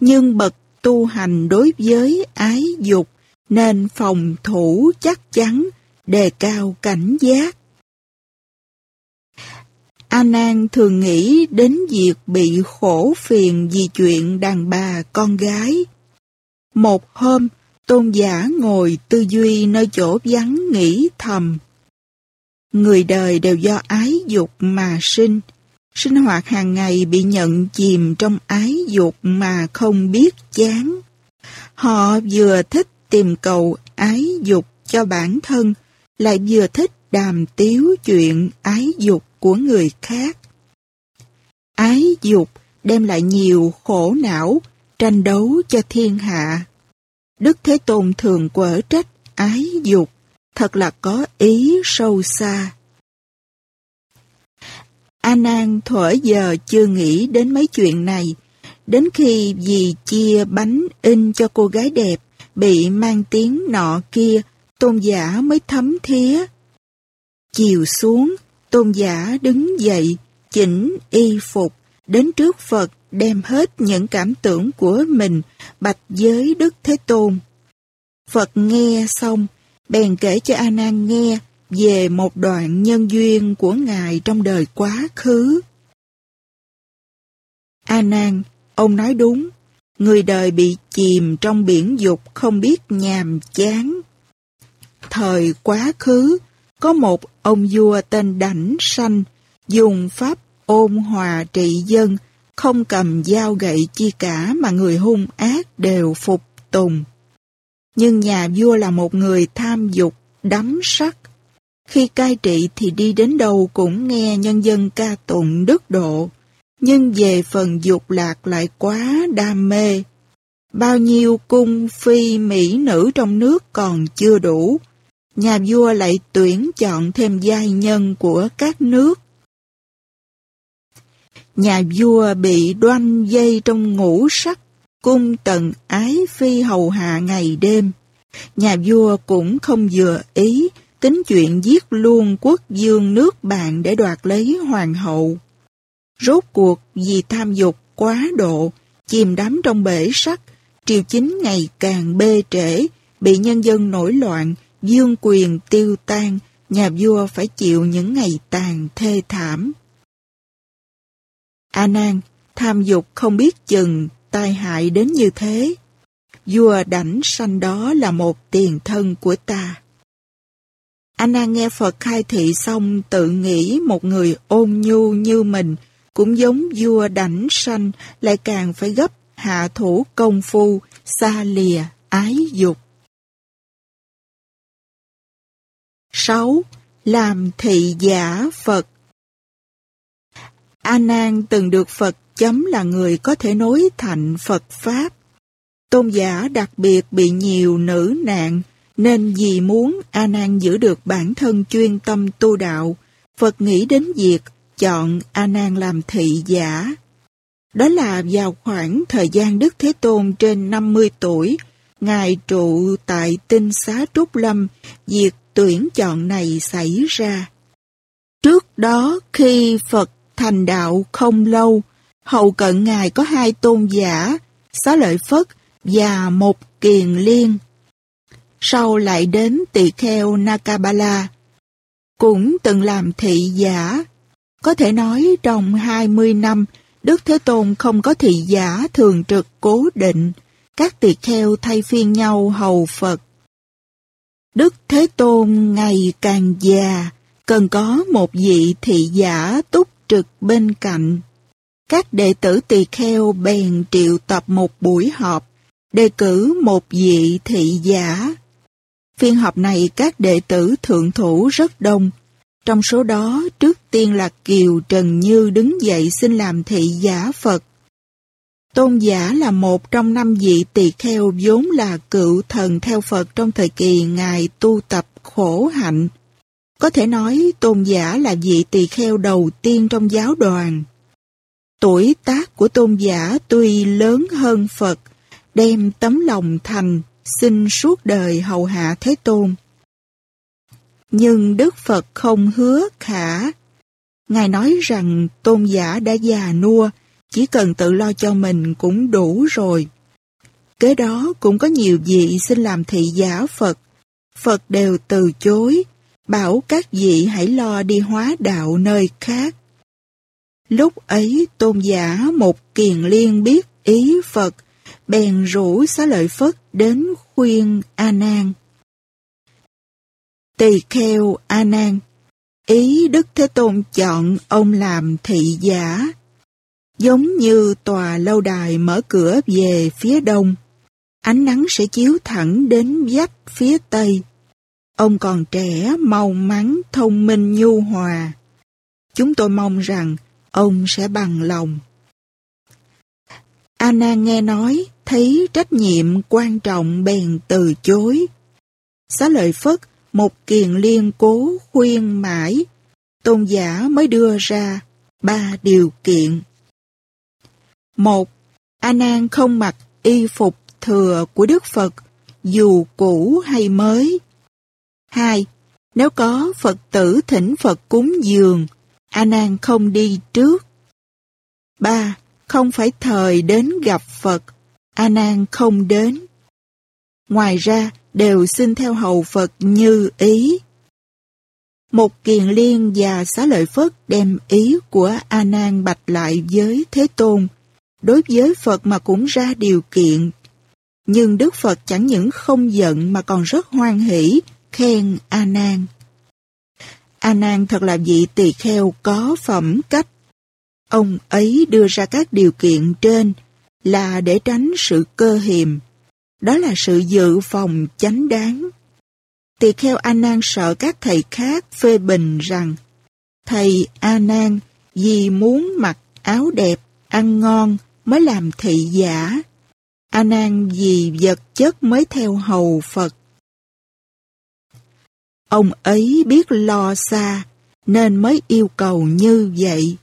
Nhưng bậc tu hành đối với ái dục nên phòng thủ chắc chắn, đề cao cảnh giác. A Nan thường nghĩ đến việc bị khổ phiền vì chuyện đàn bà con gái. Một hôm, tôn giả ngồi tư duy nơi chỗ vắng nghĩ thầm. Người đời đều do ái dục mà sinh, sinh hoạt hàng ngày bị nhận chìm trong ái dục mà không biết chán. Họ vừa thích tìm cầu ái dục cho bản thân, lại vừa thích đàm tiếu chuyện ái dục của người khác. Ái dục đem lại nhiều khổ não, tranh đấu cho thiên hạ. Đức Thế Tôn thường quở trách ái dục, thật là có ý sâu xa. A Nan thuở giờ chưa nghĩ đến mấy chuyện này, đến khi vì chia bánh in cho cô gái đẹp bị mang tiếng nọ kia, tôn giả mới thấm thía. Chiều xuống, tôn giả đứng dậy, chỉnh y phục, đến trước Phật đem hết những cảm tưởng của mình bạch giới Đức Thế Tôn. Phật nghe xong, bèn kể cho A Nan nghe về một đoạn nhân duyên của Ngài trong đời quá khứ. A Nan, ông nói đúng, người đời bị chìm trong biển dục không biết nhàm chán. Thời quá khứ, có một ông vua tên Đảnh Sanh, dùng pháp ôn hòa trị dân, không cầm dao gậy chi cả mà người hung ác đều phục tùng. Nhưng nhà vua là một người tham dục, đắm sắc. Khi cai trị thì đi đến đâu cũng nghe nhân dân ca tụng đức độ, nhưng về phần dục lạc lại quá đam mê. Bao nhiêu cung phi mỹ nữ trong nước còn chưa đủ, nhà vua lại tuyển chọn thêm giai nhân của các nước. Nhà vua bị đoanh dây trong ngũ sắc, cung tần ái phi hầu hạ ngày đêm. Nhà vua cũng không vừa ý, tính chuyện giết luôn quốc dương nước bạn để đoạt lấy hoàng hậu. Rốt cuộc vì tham dục quá độ, chìm đắm trong bể sắt, triều chính ngày càng bê trễ, bị nhân dân nổi loạn, dương quyền tiêu tan, nhà vua phải chịu những ngày tàn thê thảm. A Nan, tham dục không biết chừng, tai hại đến như thế. Vua đảnh sanh đó là một tiền thân của ta. Anna nghe Phật khai thị xong tự nghĩ một người ôn nhu như mình cũng giống vua đảnh sanh lại càng phải gấp hạ thủ công phu, xa lìa, ái dục. 6. Làm thị giả Phật A Nan từng được Phật chấm là người có thể nối thành Phật Pháp. Tôn giả đặc biệt bị nhiều nữ nạn, nên vì muốn A Nan giữ được bản thân chuyên tâm tu đạo, Phật nghĩ đến việc chọn A Nan làm thị giả. Đó là vào khoảng thời gian Đức Thế Tôn trên 50 tuổi, Ngài trụ tại tinh xá Trúc Lâm, việc tuyển chọn này xảy ra. Trước đó, khi Phật thành đạo không lâu, hậu cận Ngài có hai tôn giả, Xá Lợi Phất và một kiền liên. Sau lại đến tỳ kheo Nakabala, cũng từng làm thị giả. Có thể nói trong 20 năm, Đức Thế Tôn không có thị giả thường trực cố định, các tỳ kheo thay phiên nhau hầu Phật. Đức Thế Tôn ngày càng già, cần có một vị thị giả túc trực bên cạnh. Các đệ tử tỳ kheo bèn triệu tập một buổi họp, đề cử một vị thị giả. Phiên họp này các đệ tử thượng thủ rất đông. Trong số đó, trước tiên là Kiều Trần Như đứng dậy xin làm thị giả Phật. Tôn giả là một trong năm vị tỳ kheo vốn là cựu thần theo Phật trong thời kỳ Ngài tu tập khổ hạnh. Có thể nói tôn giả là vị tỳ kheo đầu tiên trong giáo đoàn. Tuổi tác của tôn giả tuy lớn hơn Phật, đem tấm lòng thành, xin suốt đời hầu hạ Thế Tôn. Nhưng Đức Phật không hứa khả. Ngài nói rằng tôn giả đã già nua, chỉ cần tự lo cho mình cũng đủ rồi. Kế đó cũng có nhiều vị xin làm thị giả Phật. Phật đều từ chối, bảo các vị hãy lo đi hóa đạo nơi khác. Lúc ấy tôn giả một kiền liên biết ý Phật, bèn rủ xá lợi Phất đến khuyên A Nan. Tỳ kheo A Nan, ý Đức Thế Tôn chọn ông làm thị giả, giống như tòa lâu đài mở cửa về phía đông, ánh nắng sẽ chiếu thẳng đến vách phía tây. Ông còn trẻ, mau mắn, thông minh nhu hòa. Chúng tôi mong rằng ông sẽ bằng lòng. Anna nghe nói, thấy trách nhiệm quan trọng bèn từ chối. Xá lợi Phất, một kiền liên cố khuyên mãi, tôn giả mới đưa ra ba điều kiện. Một, A Nan không mặc y phục thừa của Đức Phật, dù cũ hay mới. Hai, nếu có Phật tử thỉnh Phật cúng dường, A Nan không đi trước. Ba, không phải thời đến gặp Phật, A Nan không đến. Ngoài ra, đều xin theo hầu Phật như ý. Một kiền liên và xá lợi Phất đem ý của A Nan bạch lại với Thế Tôn, đối với Phật mà cũng ra điều kiện. Nhưng Đức Phật chẳng những không giận mà còn rất hoan hỷ, khen A Nan. A Nan thật là vị tỳ kheo có phẩm cách. Ông ấy đưa ra các điều kiện trên là để tránh sự cơ hiềm. Đó là sự dự phòng chánh đáng. Tỳ kheo A Nan sợ các thầy khác phê bình rằng thầy A Nan vì muốn mặc áo đẹp, ăn ngon mới làm thị giả. A Nan vì vật chất mới theo hầu Phật. Ông ấy biết lo xa, nên mới yêu cầu như vậy.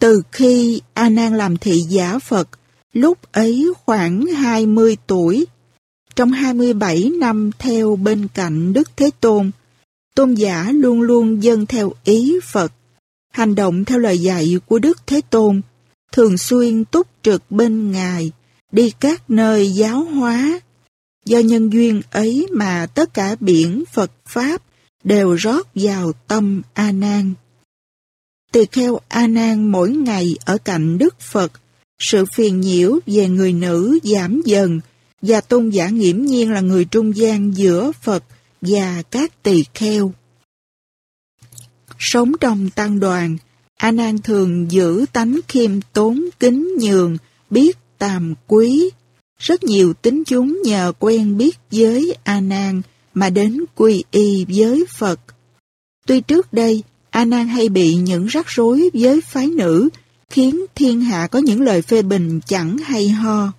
Từ khi A Nan làm thị giả Phật, lúc ấy khoảng 20 tuổi, trong 27 năm theo bên cạnh Đức Thế Tôn, tôn giả luôn luôn dâng theo ý Phật, hành động theo lời dạy của Đức Thế Tôn, thường xuyên túc trực bên Ngài, đi các nơi giáo hóa. Do nhân duyên ấy mà tất cả biển Phật Pháp đều rót vào tâm A Nan. Tỳ kheo A Nan mỗi ngày ở cạnh Đức Phật, sự phiền nhiễu về người nữ giảm dần và tôn giả nghiễm nhiên là người trung gian giữa Phật và các tỳ kheo. Sống trong tăng đoàn, A Nan thường giữ tánh khiêm tốn kính nhường, biết tàm quý. Rất nhiều tín chúng nhờ quen biết với A Nan mà đến quy y với Phật. Tuy trước đây, A Nan hay bị những rắc rối với phái nữ, khiến thiên hạ có những lời phê bình chẳng hay ho.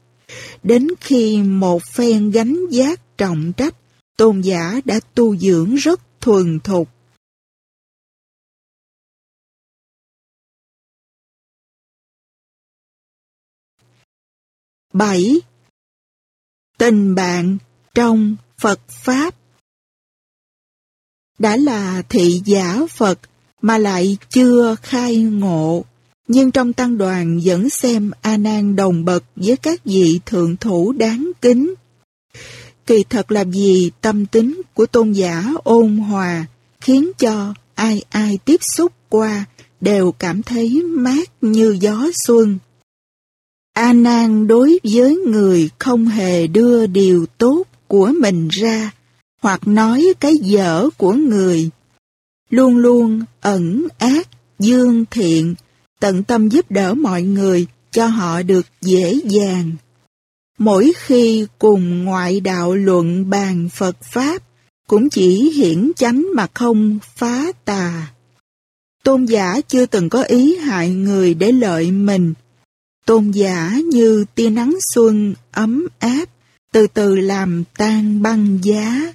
Đến khi một phen gánh giác trọng trách, tôn giả đã tu dưỡng rất thuần thục. bảy Tình bạn trong Phật Pháp Đã là thị giả Phật, mà lại chưa khai ngộ, nhưng trong tăng đoàn vẫn xem A Nan đồng bậc với các vị thượng thủ đáng kính. Kỳ thật là vì tâm tính của tôn giả ôn hòa khiến cho ai ai tiếp xúc qua đều cảm thấy mát như gió xuân. A Nan đối với người không hề đưa điều tốt của mình ra hoặc nói cái dở của người luôn luôn ẩn ác, dương thiện, tận tâm giúp đỡ mọi người cho họ được dễ dàng. Mỗi khi cùng ngoại đạo luận bàn Phật Pháp, cũng chỉ hiển chánh mà không phá tà. Tôn giả chưa từng có ý hại người để lợi mình. Tôn giả như tia nắng xuân ấm áp, từ từ làm tan băng giá.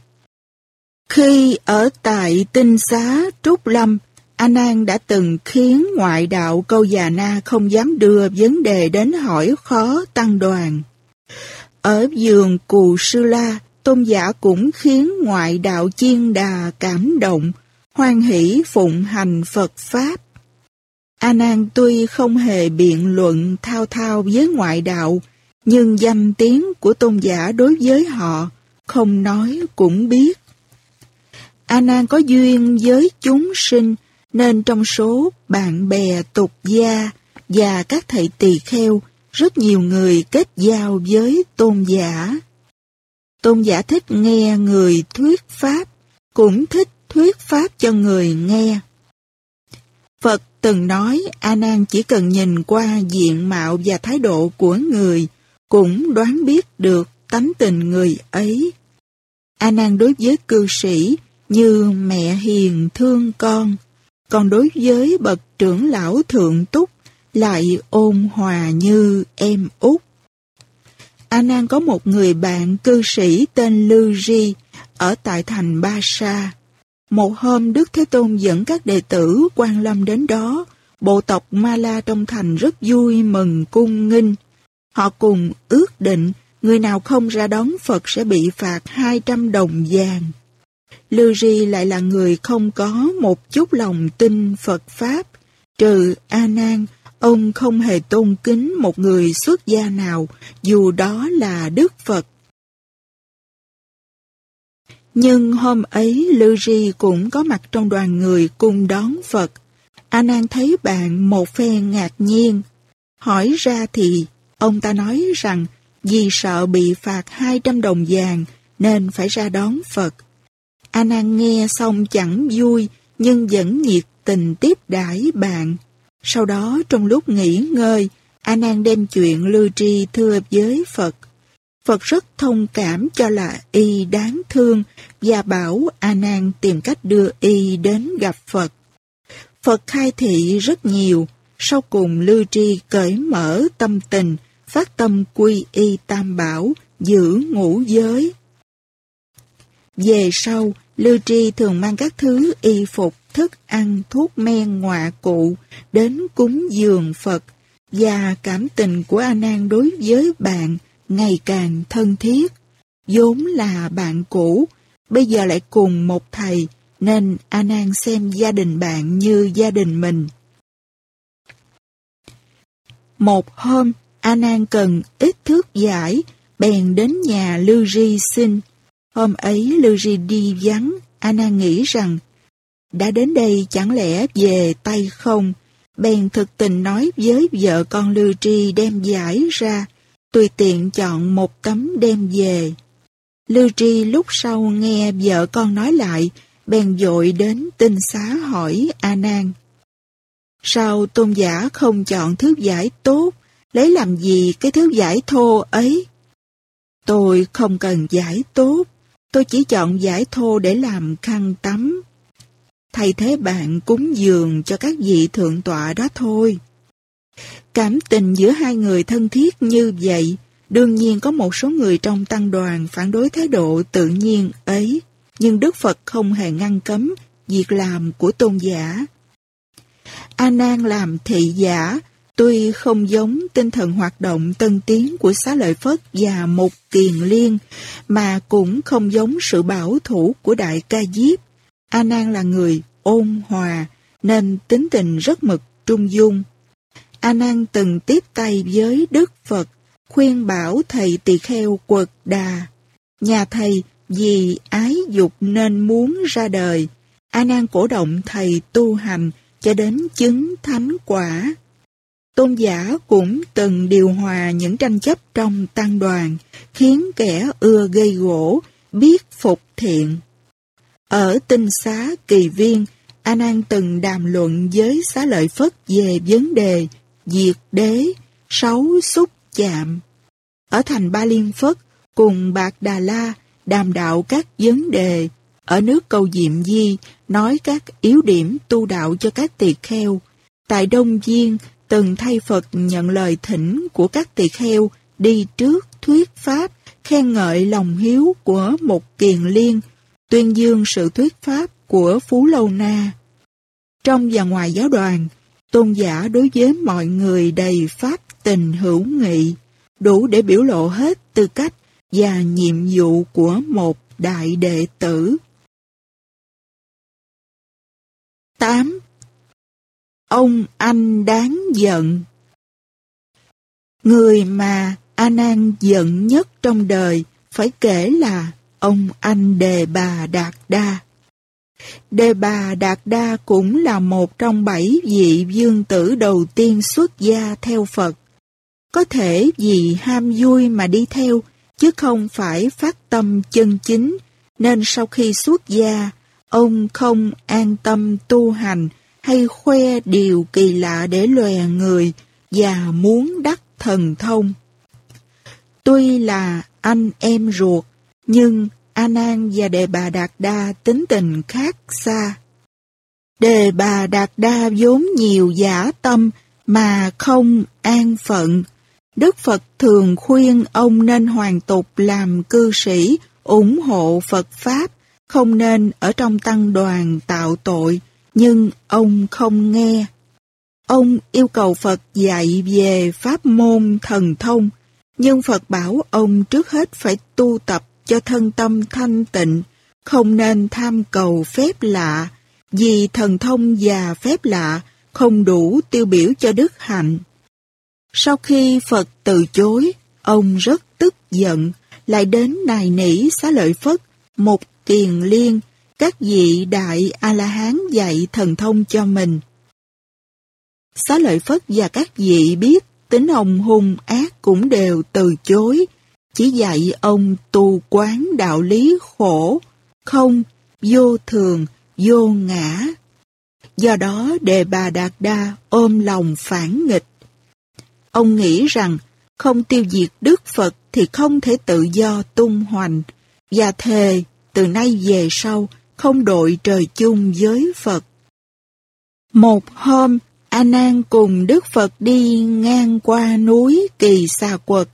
Khi ở tại tinh xá Trúc Lâm, A Nan đã từng khiến ngoại đạo câu già na không dám đưa vấn đề đến hỏi khó tăng đoàn. Ở giường Cù Sư La, tôn giả cũng khiến ngoại đạo chiên đà cảm động, hoan hỷ phụng hành Phật Pháp. A Nan tuy không hề biện luận thao thao với ngoại đạo, nhưng danh tiếng của tôn giả đối với họ, không nói cũng biết. A Nan có duyên với chúng sinh, nên trong số bạn bè tục gia và các thầy tỳ kheo, rất nhiều người kết giao với tôn giả. Tôn giả thích nghe người thuyết pháp, cũng thích thuyết pháp cho người nghe. Phật từng nói A Nan chỉ cần nhìn qua diện mạo và thái độ của người, cũng đoán biết được tánh tình người ấy. A Nan đối với cư sĩ như mẹ hiền thương con, còn đối với bậc trưởng lão thượng túc lại ôn hòa như em út. A Nan có một người bạn cư sĩ tên Lư Ri ở tại thành Ba Sa. Một hôm Đức Thế Tôn dẫn các đệ tử quan lâm đến đó, bộ tộc Ma La trong thành rất vui mừng cung nghinh. Họ cùng ước định người nào không ra đón Phật sẽ bị phạt 200 đồng vàng. Lưu Ri lại là người không có một chút lòng tin Phật Pháp, trừ A Nan, ông không hề tôn kính một người xuất gia nào, dù đó là Đức Phật. Nhưng hôm ấy Lư Ri cũng có mặt trong đoàn người cùng đón Phật. A Nan thấy bạn một phen ngạc nhiên. Hỏi ra thì ông ta nói rằng vì sợ bị phạt 200 đồng vàng nên phải ra đón Phật. A Nan nghe xong chẳng vui nhưng vẫn nhiệt tình tiếp đãi bạn. Sau đó trong lúc nghỉ ngơi, A Nan đem chuyện lưu tri thưa với Phật. Phật rất thông cảm cho là y đáng thương và bảo A Nan tìm cách đưa y đến gặp Phật. Phật khai thị rất nhiều, sau cùng lưu tri cởi mở tâm tình, phát tâm quy y tam bảo, giữ ngũ giới. Về sau, Lưu Tri thường mang các thứ y phục, thức ăn, thuốc men, ngọa cụ đến cúng dường Phật và cảm tình của A Nan đối với bạn ngày càng thân thiết. vốn là bạn cũ, bây giờ lại cùng một thầy, nên A Nan xem gia đình bạn như gia đình mình. Một hôm, A Nan cần ít thước giải, bèn đến nhà Lưu Ri xin. Hôm ấy Lưu đi vắng, Anna nghĩ rằng đã đến đây chẳng lẽ về tay không, bèn thực tình nói với vợ con Lưu Tri đem giải ra, tùy tiện chọn một tấm đem về. Lưu Tri lúc sau nghe vợ con nói lại, bèn dội đến tinh xá hỏi A Nan. Sao tôn giả không chọn thứ giải tốt, lấy làm gì cái thứ giải thô ấy? Tôi không cần giải tốt, Tôi chỉ chọn giải thô để làm khăn tắm. Thay thế bạn cúng dường cho các vị thượng tọa đó thôi. Cảm tình giữa hai người thân thiết như vậy, đương nhiên có một số người trong tăng đoàn phản đối thái độ tự nhiên ấy, nhưng Đức Phật không hề ngăn cấm việc làm của tôn giả. A Nan làm thị giả, Tuy không giống tinh thần hoạt động tân tiến của xá lợi Phất và một kiền liên, mà cũng không giống sự bảo thủ của Đại Ca Diếp. A Nan là người ôn hòa, nên tính tình rất mực trung dung. A Nan từng tiếp tay với Đức Phật, khuyên bảo thầy tỳ kheo quật đà. Nhà thầy vì ái dục nên muốn ra đời. A Nan cổ động thầy tu hành cho đến chứng thánh quả. Tôn giả cũng từng điều hòa những tranh chấp trong tăng đoàn, khiến kẻ ưa gây gỗ, biết phục thiện. Ở tinh xá kỳ viên, A Nan từng đàm luận với xá lợi Phất về vấn đề diệt đế, sáu xúc chạm. Ở thành Ba Liên Phất, cùng Bạc Đà La đàm đạo các vấn đề. Ở nước Cầu Diệm Di, nói các yếu điểm tu đạo cho các tỳ kheo. Tại Đông Viên, từng thay Phật nhận lời thỉnh của các tỳ kheo đi trước thuyết pháp, khen ngợi lòng hiếu của một kiền liên, tuyên dương sự thuyết pháp của Phú Lâu Na. Trong và ngoài giáo đoàn, tôn giả đối với mọi người đầy pháp tình hữu nghị, đủ để biểu lộ hết tư cách và nhiệm vụ của một đại đệ tử. 8. Ông anh đáng giận Người mà A Nan giận nhất trong đời phải kể là ông anh Đề Bà Đạt Đa. Đề Bà Đạt Đa cũng là một trong bảy vị dương tử đầu tiên xuất gia theo Phật. Có thể vì ham vui mà đi theo, chứ không phải phát tâm chân chính, nên sau khi xuất gia, ông không an tâm tu hành hay khoe điều kỳ lạ để lòe người và muốn đắc thần thông. Tuy là anh em ruột, nhưng A Nan và Đề Bà Đạt Đa tính tình khác xa. Đề Bà Đạt Đa vốn nhiều giả tâm mà không an phận. Đức Phật thường khuyên ông nên hoàn tục làm cư sĩ, ủng hộ Phật Pháp, không nên ở trong tăng đoàn tạo tội, nhưng ông không nghe. Ông yêu cầu Phật dạy về pháp môn thần thông, nhưng Phật bảo ông trước hết phải tu tập cho thân tâm thanh tịnh, không nên tham cầu phép lạ, vì thần thông và phép lạ không đủ tiêu biểu cho đức hạnh. Sau khi Phật từ chối, ông rất tức giận, lại đến nài nỉ xá lợi Phất, một kiền liên, các vị đại A-la-hán dạy thần thông cho mình. Xá lợi Phất và các vị biết tính ông hung ác cũng đều từ chối, chỉ dạy ông tu quán đạo lý khổ, không, vô thường, vô ngã. Do đó Đề Bà Đạt Đa ôm lòng phản nghịch. Ông nghĩ rằng không tiêu diệt Đức Phật thì không thể tự do tung hoành, và thề từ nay về sau không đội trời chung với Phật. Một hôm, A Nan cùng Đức Phật đi ngang qua núi Kỳ Xà Quật,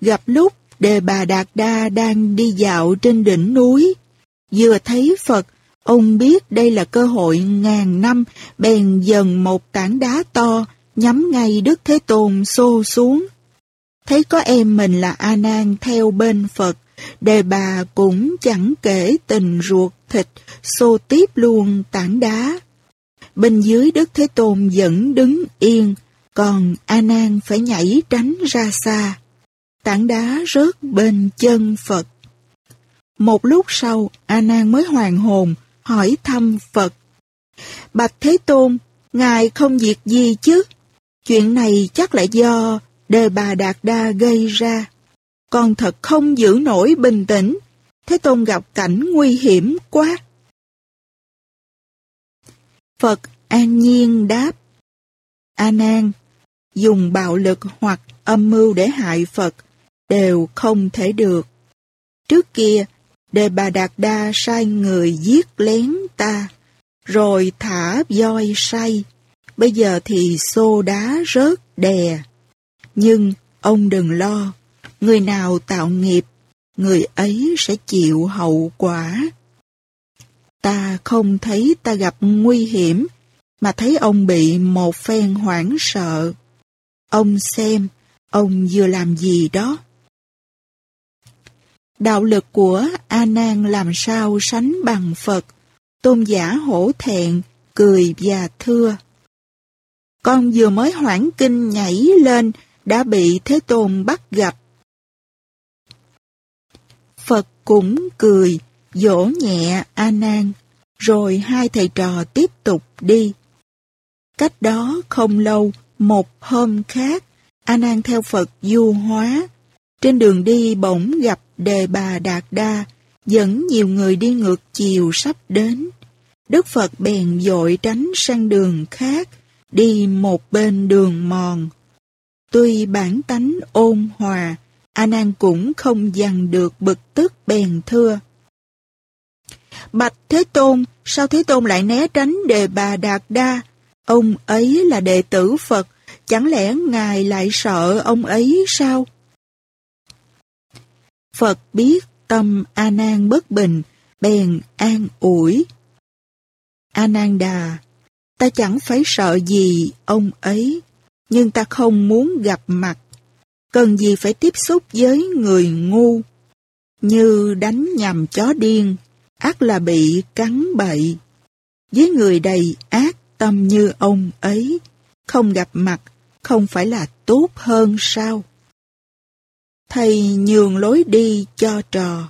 gặp lúc Đề Bà Đạt Đa đang đi dạo trên đỉnh núi. Vừa thấy Phật, ông biết đây là cơ hội ngàn năm, bèn dần một tảng đá to, nhắm ngay Đức Thế Tôn xô xuống. Thấy có em mình là A Nan theo bên Phật, đề bà cũng chẳng kể tình ruột thịt, xô tiếp luôn tảng đá. Bên dưới Đức Thế Tôn vẫn đứng yên, còn A Nan phải nhảy tránh ra xa. Tảng đá rớt bên chân Phật. Một lúc sau, A Nan mới hoàn hồn, hỏi thăm Phật. Bạch Thế Tôn, Ngài không việc gì chứ? Chuyện này chắc là do đề bà Đạt Đa gây ra. Con thật không giữ nổi bình tĩnh. Thế Tôn gặp cảnh nguy hiểm quá. Phật an nhiên đáp. A Nan, dùng bạo lực hoặc âm mưu để hại Phật đều không thể được. Trước kia, Đề Bà Đạt Đa sai người giết lén ta, rồi thả voi say. Bây giờ thì xô đá rớt đè. Nhưng ông đừng lo, người nào tạo nghiệp, người ấy sẽ chịu hậu quả. Ta không thấy ta gặp nguy hiểm, mà thấy ông bị một phen hoảng sợ. Ông xem, ông vừa làm gì đó? Đạo lực của A Nan làm sao sánh bằng Phật? Tôn giả hổ thẹn, cười và thưa. Con vừa mới hoảng kinh nhảy lên, đã bị Thế Tôn bắt gặp. Phật cũng cười, dỗ nhẹ A Nan, rồi hai thầy trò tiếp tục đi. Cách đó không lâu, một hôm khác, A Nan theo Phật du hóa. Trên đường đi bỗng gặp Đề Bà Đạt Đa, dẫn nhiều người đi ngược chiều sắp đến. Đức Phật bèn dội tránh sang đường khác, đi một bên đường mòn. Tuy bản tánh ôn hòa, A Nan cũng không dằn được bực tức bèn thưa. Bạch Thế Tôn, sao Thế Tôn lại né tránh đề bà Đạt Đa? Ông ấy là đệ tử Phật, chẳng lẽ Ngài lại sợ ông ấy sao? Phật biết tâm A Nan bất bình, bèn an ủi. A Nan Đà, ta chẳng phải sợ gì ông ấy, nhưng ta không muốn gặp mặt. Cần gì phải tiếp xúc với người ngu, như đánh nhầm chó điên, ác là bị cắn bậy. Với người đầy ác tâm như ông ấy, không gặp mặt không phải là tốt hơn sao? Thầy nhường lối đi cho trò.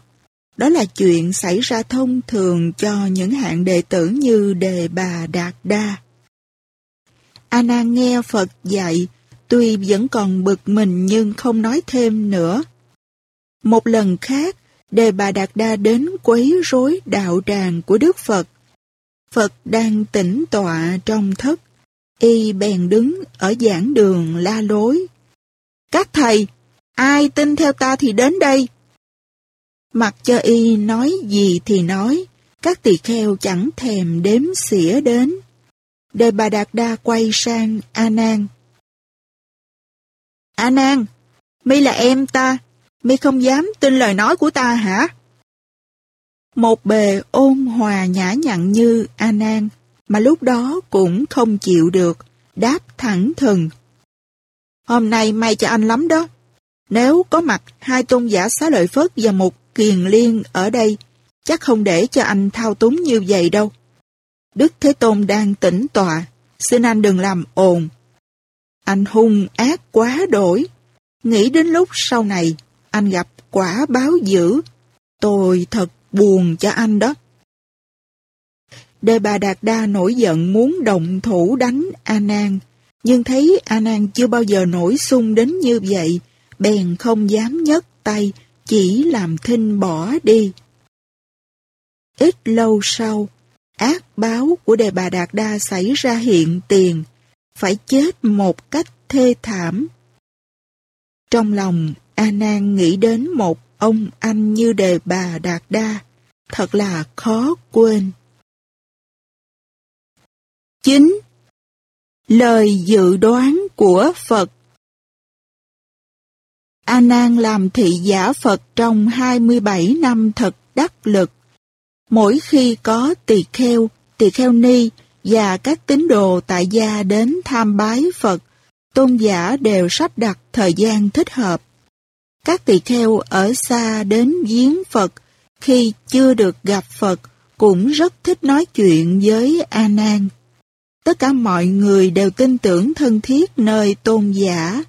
Đó là chuyện xảy ra thông thường cho những hạng đệ tử như Đề Bà Đạt Đa. A Nan nghe Phật dạy, tuy vẫn còn bực mình nhưng không nói thêm nữa. Một lần khác, Đề Bà Đạt Đa đến quấy rối đạo tràng của Đức Phật. Phật đang tĩnh tọa trong thất, y bèn đứng ở giảng đường la lối. Các thầy, ai tin theo ta thì đến đây. Mặc cho y nói gì thì nói, các tỳ kheo chẳng thèm đếm xỉa đến. Đề bà Đạt Đa quay sang A Nan. A Nan, mi là em ta, mi không dám tin lời nói của ta hả? Một bề ôn hòa nhã nhặn như A Nan, mà lúc đó cũng không chịu được, đáp thẳng thừng. Hôm nay may cho anh lắm đó. Nếu có mặt hai tôn giả xá lợi Phất và một kiền liên ở đây, chắc không để cho anh thao túng như vậy đâu. Đức Thế Tôn đang tĩnh tọa, xin anh đừng làm ồn. Anh hung ác quá đổi. Nghĩ đến lúc sau này, anh gặp quả báo dữ. Tôi thật buồn cho anh đó. Đề bà Đạt Đa nổi giận muốn động thủ đánh A Nan, nhưng thấy A Nan chưa bao giờ nổi sung đến như vậy, bèn không dám nhấc tay, chỉ làm thinh bỏ đi. Ít lâu sau, ác báo của đề bà Đạt Đa xảy ra hiện tiền, phải chết một cách thê thảm. Trong lòng, A Nan nghĩ đến một ông anh như đề bà Đạt Đa, thật là khó quên. 9. Lời dự đoán của Phật A Nan làm thị giả Phật trong 27 năm thật đắc lực. Mỗi khi có tỳ kheo, tỳ kheo ni và các tín đồ tại gia đến tham bái Phật, tôn giả đều sắp đặt thời gian thích hợp. Các tỳ kheo ở xa đến viếng Phật khi chưa được gặp Phật cũng rất thích nói chuyện với A Nan. Tất cả mọi người đều tin tưởng thân thiết nơi tôn giả.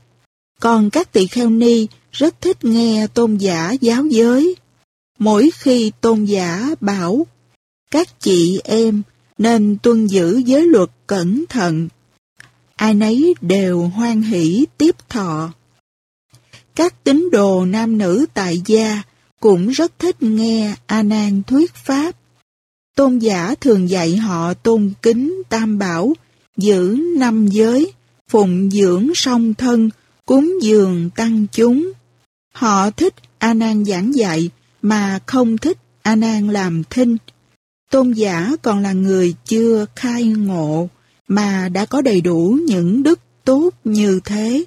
Còn các tỳ kheo ni rất thích nghe tôn giả giáo giới. Mỗi khi tôn giả bảo, các chị em nên tuân giữ giới luật cẩn thận. Ai nấy đều hoan hỷ tiếp thọ. Các tín đồ nam nữ tại gia cũng rất thích nghe A Nan thuyết pháp. Tôn giả thường dạy họ tôn kính tam bảo, giữ năm giới, phụng dưỡng song thân, cúng dường tăng chúng. Họ thích A Nan giảng dạy mà không thích A Nan làm thinh. Tôn giả còn là người chưa khai ngộ mà đã có đầy đủ những đức tốt như thế.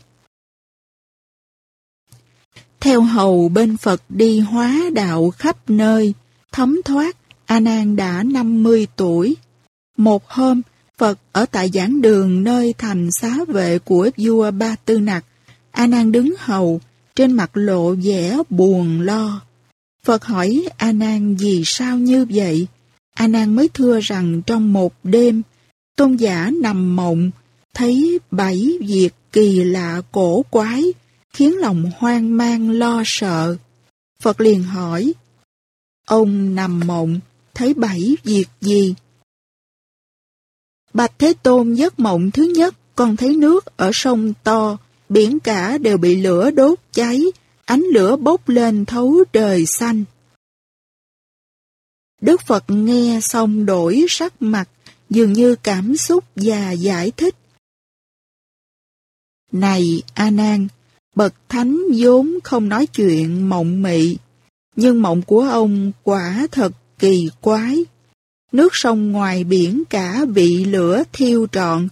Theo hầu bên Phật đi hóa đạo khắp nơi, thấm thoát, A Nan đã 50 tuổi. Một hôm, Phật ở tại giảng đường nơi thành xá vệ của vua Ba Tư Nặc. A Nan đứng hầu, trên mặt lộ vẻ buồn lo. Phật hỏi A Nan vì sao như vậy? A Nan mới thưa rằng trong một đêm, tôn giả nằm mộng, thấy bảy việc kỳ lạ cổ quái, khiến lòng hoang mang lo sợ. Phật liền hỏi, ông nằm mộng, thấy bảy việc gì? Bạch Thế Tôn giấc mộng thứ nhất, con thấy nước ở sông to, biển cả đều bị lửa đốt cháy, ánh lửa bốc lên thấu trời xanh. Đức Phật nghe xong đổi sắc mặt, dường như cảm xúc và giải thích. Này A Nan, bậc thánh vốn không nói chuyện mộng mị, nhưng mộng của ông quả thật kỳ quái. Nước sông ngoài biển cả bị lửa thiêu trọn,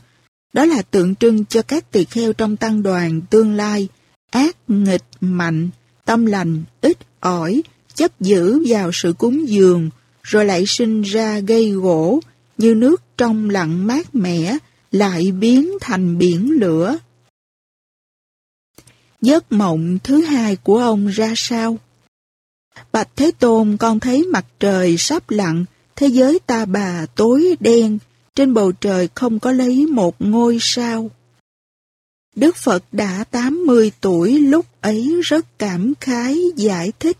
đó là tượng trưng cho các tỳ kheo trong tăng đoàn tương lai, ác nghịch mạnh, tâm lành, ít ỏi, chấp giữ vào sự cúng dường, rồi lại sinh ra gây gỗ, như nước trong lặng mát mẻ, lại biến thành biển lửa. Giấc mộng thứ hai của ông ra sao? Bạch Thế Tôn con thấy mặt trời sắp lặn, thế giới ta bà tối đen, trên bầu trời không có lấy một ngôi sao. Đức Phật đã 80 tuổi lúc ấy rất cảm khái giải thích.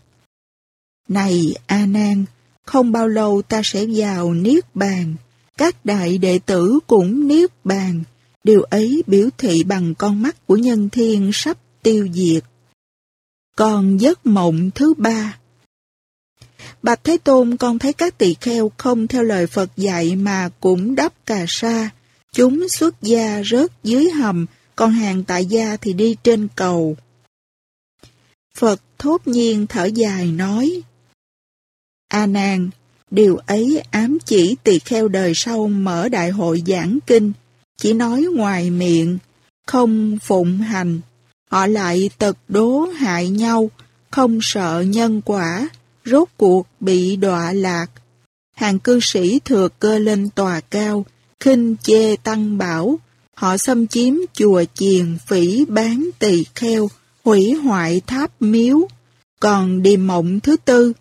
Này A Nan, không bao lâu ta sẽ vào Niết Bàn. Các đại đệ tử cũng Niết Bàn. Điều ấy biểu thị bằng con mắt của nhân thiên sắp tiêu diệt. Còn giấc mộng thứ ba. Bạch Thế Tôn con thấy các tỳ kheo không theo lời Phật dạy mà cũng đắp cà sa. Chúng xuất gia rớt dưới hầm, còn hàng tại gia thì đi trên cầu. Phật thốt nhiên thở dài nói, A Nan, điều ấy ám chỉ tỳ kheo đời sau mở đại hội giảng kinh, chỉ nói ngoài miệng, không phụng hành. Họ lại tật đố hại nhau, không sợ nhân quả, rốt cuộc bị đọa lạc. Hàng cư sĩ thừa cơ lên tòa cao, khinh chê tăng bảo, họ xâm chiếm chùa chiền phỉ bán tỳ kheo, hủy hoại tháp miếu. Còn điềm mộng thứ tư,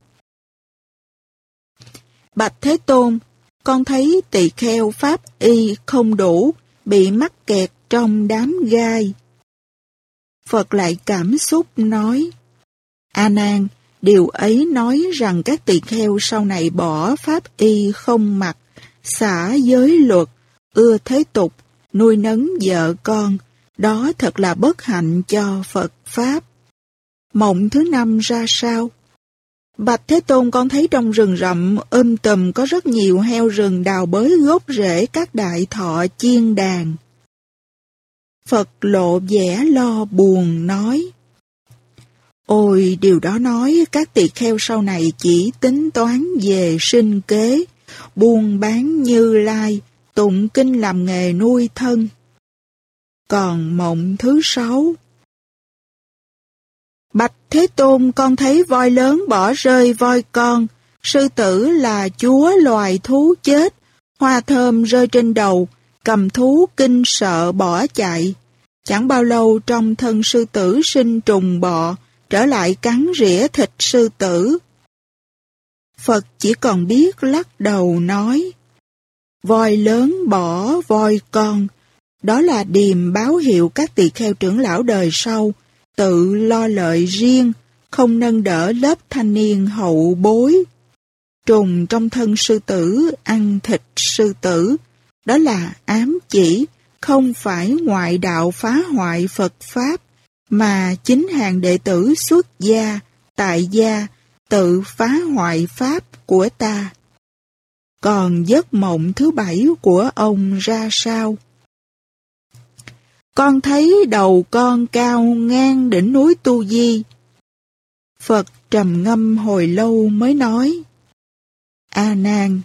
Bạch Thế Tôn, con thấy tỳ kheo pháp y không đủ, bị mắc kẹt trong đám gai. Phật lại cảm xúc nói, A Nan, điều ấy nói rằng các tỳ kheo sau này bỏ pháp y không mặc, xả giới luật, ưa thế tục, nuôi nấng vợ con, đó thật là bất hạnh cho Phật Pháp. Mộng thứ năm ra sao? Bạch Thế Tôn con thấy trong rừng rậm ôm tùm có rất nhiều heo rừng đào bới gốc rễ các đại thọ chiên đàn. Phật lộ vẻ lo buồn nói. Ôi, điều đó nói các tỳ kheo sau này chỉ tính toán về sinh kế, buôn bán như lai, tụng kinh làm nghề nuôi thân. Còn mộng thứ sáu, Bạch Thế Tôn con thấy voi lớn bỏ rơi voi con, sư tử là chúa loài thú chết, hoa thơm rơi trên đầu, cầm thú kinh sợ bỏ chạy. Chẳng bao lâu trong thân sư tử sinh trùng bọ, trở lại cắn rỉa thịt sư tử. Phật chỉ còn biết lắc đầu nói, voi lớn bỏ voi con, đó là điềm báo hiệu các tỳ kheo trưởng lão đời sau, tự lo lợi riêng, không nâng đỡ lớp thanh niên hậu bối. Trùng trong thân sư tử ăn thịt sư tử, đó là ám chỉ, không phải ngoại đạo phá hoại Phật Pháp, mà chính hàng đệ tử xuất gia, tại gia, tự phá hoại Pháp của ta. Còn giấc mộng thứ bảy của ông ra sao? Con thấy đầu con cao ngang đỉnh núi Tu Di. Phật trầm ngâm hồi lâu mới nói, A Nan,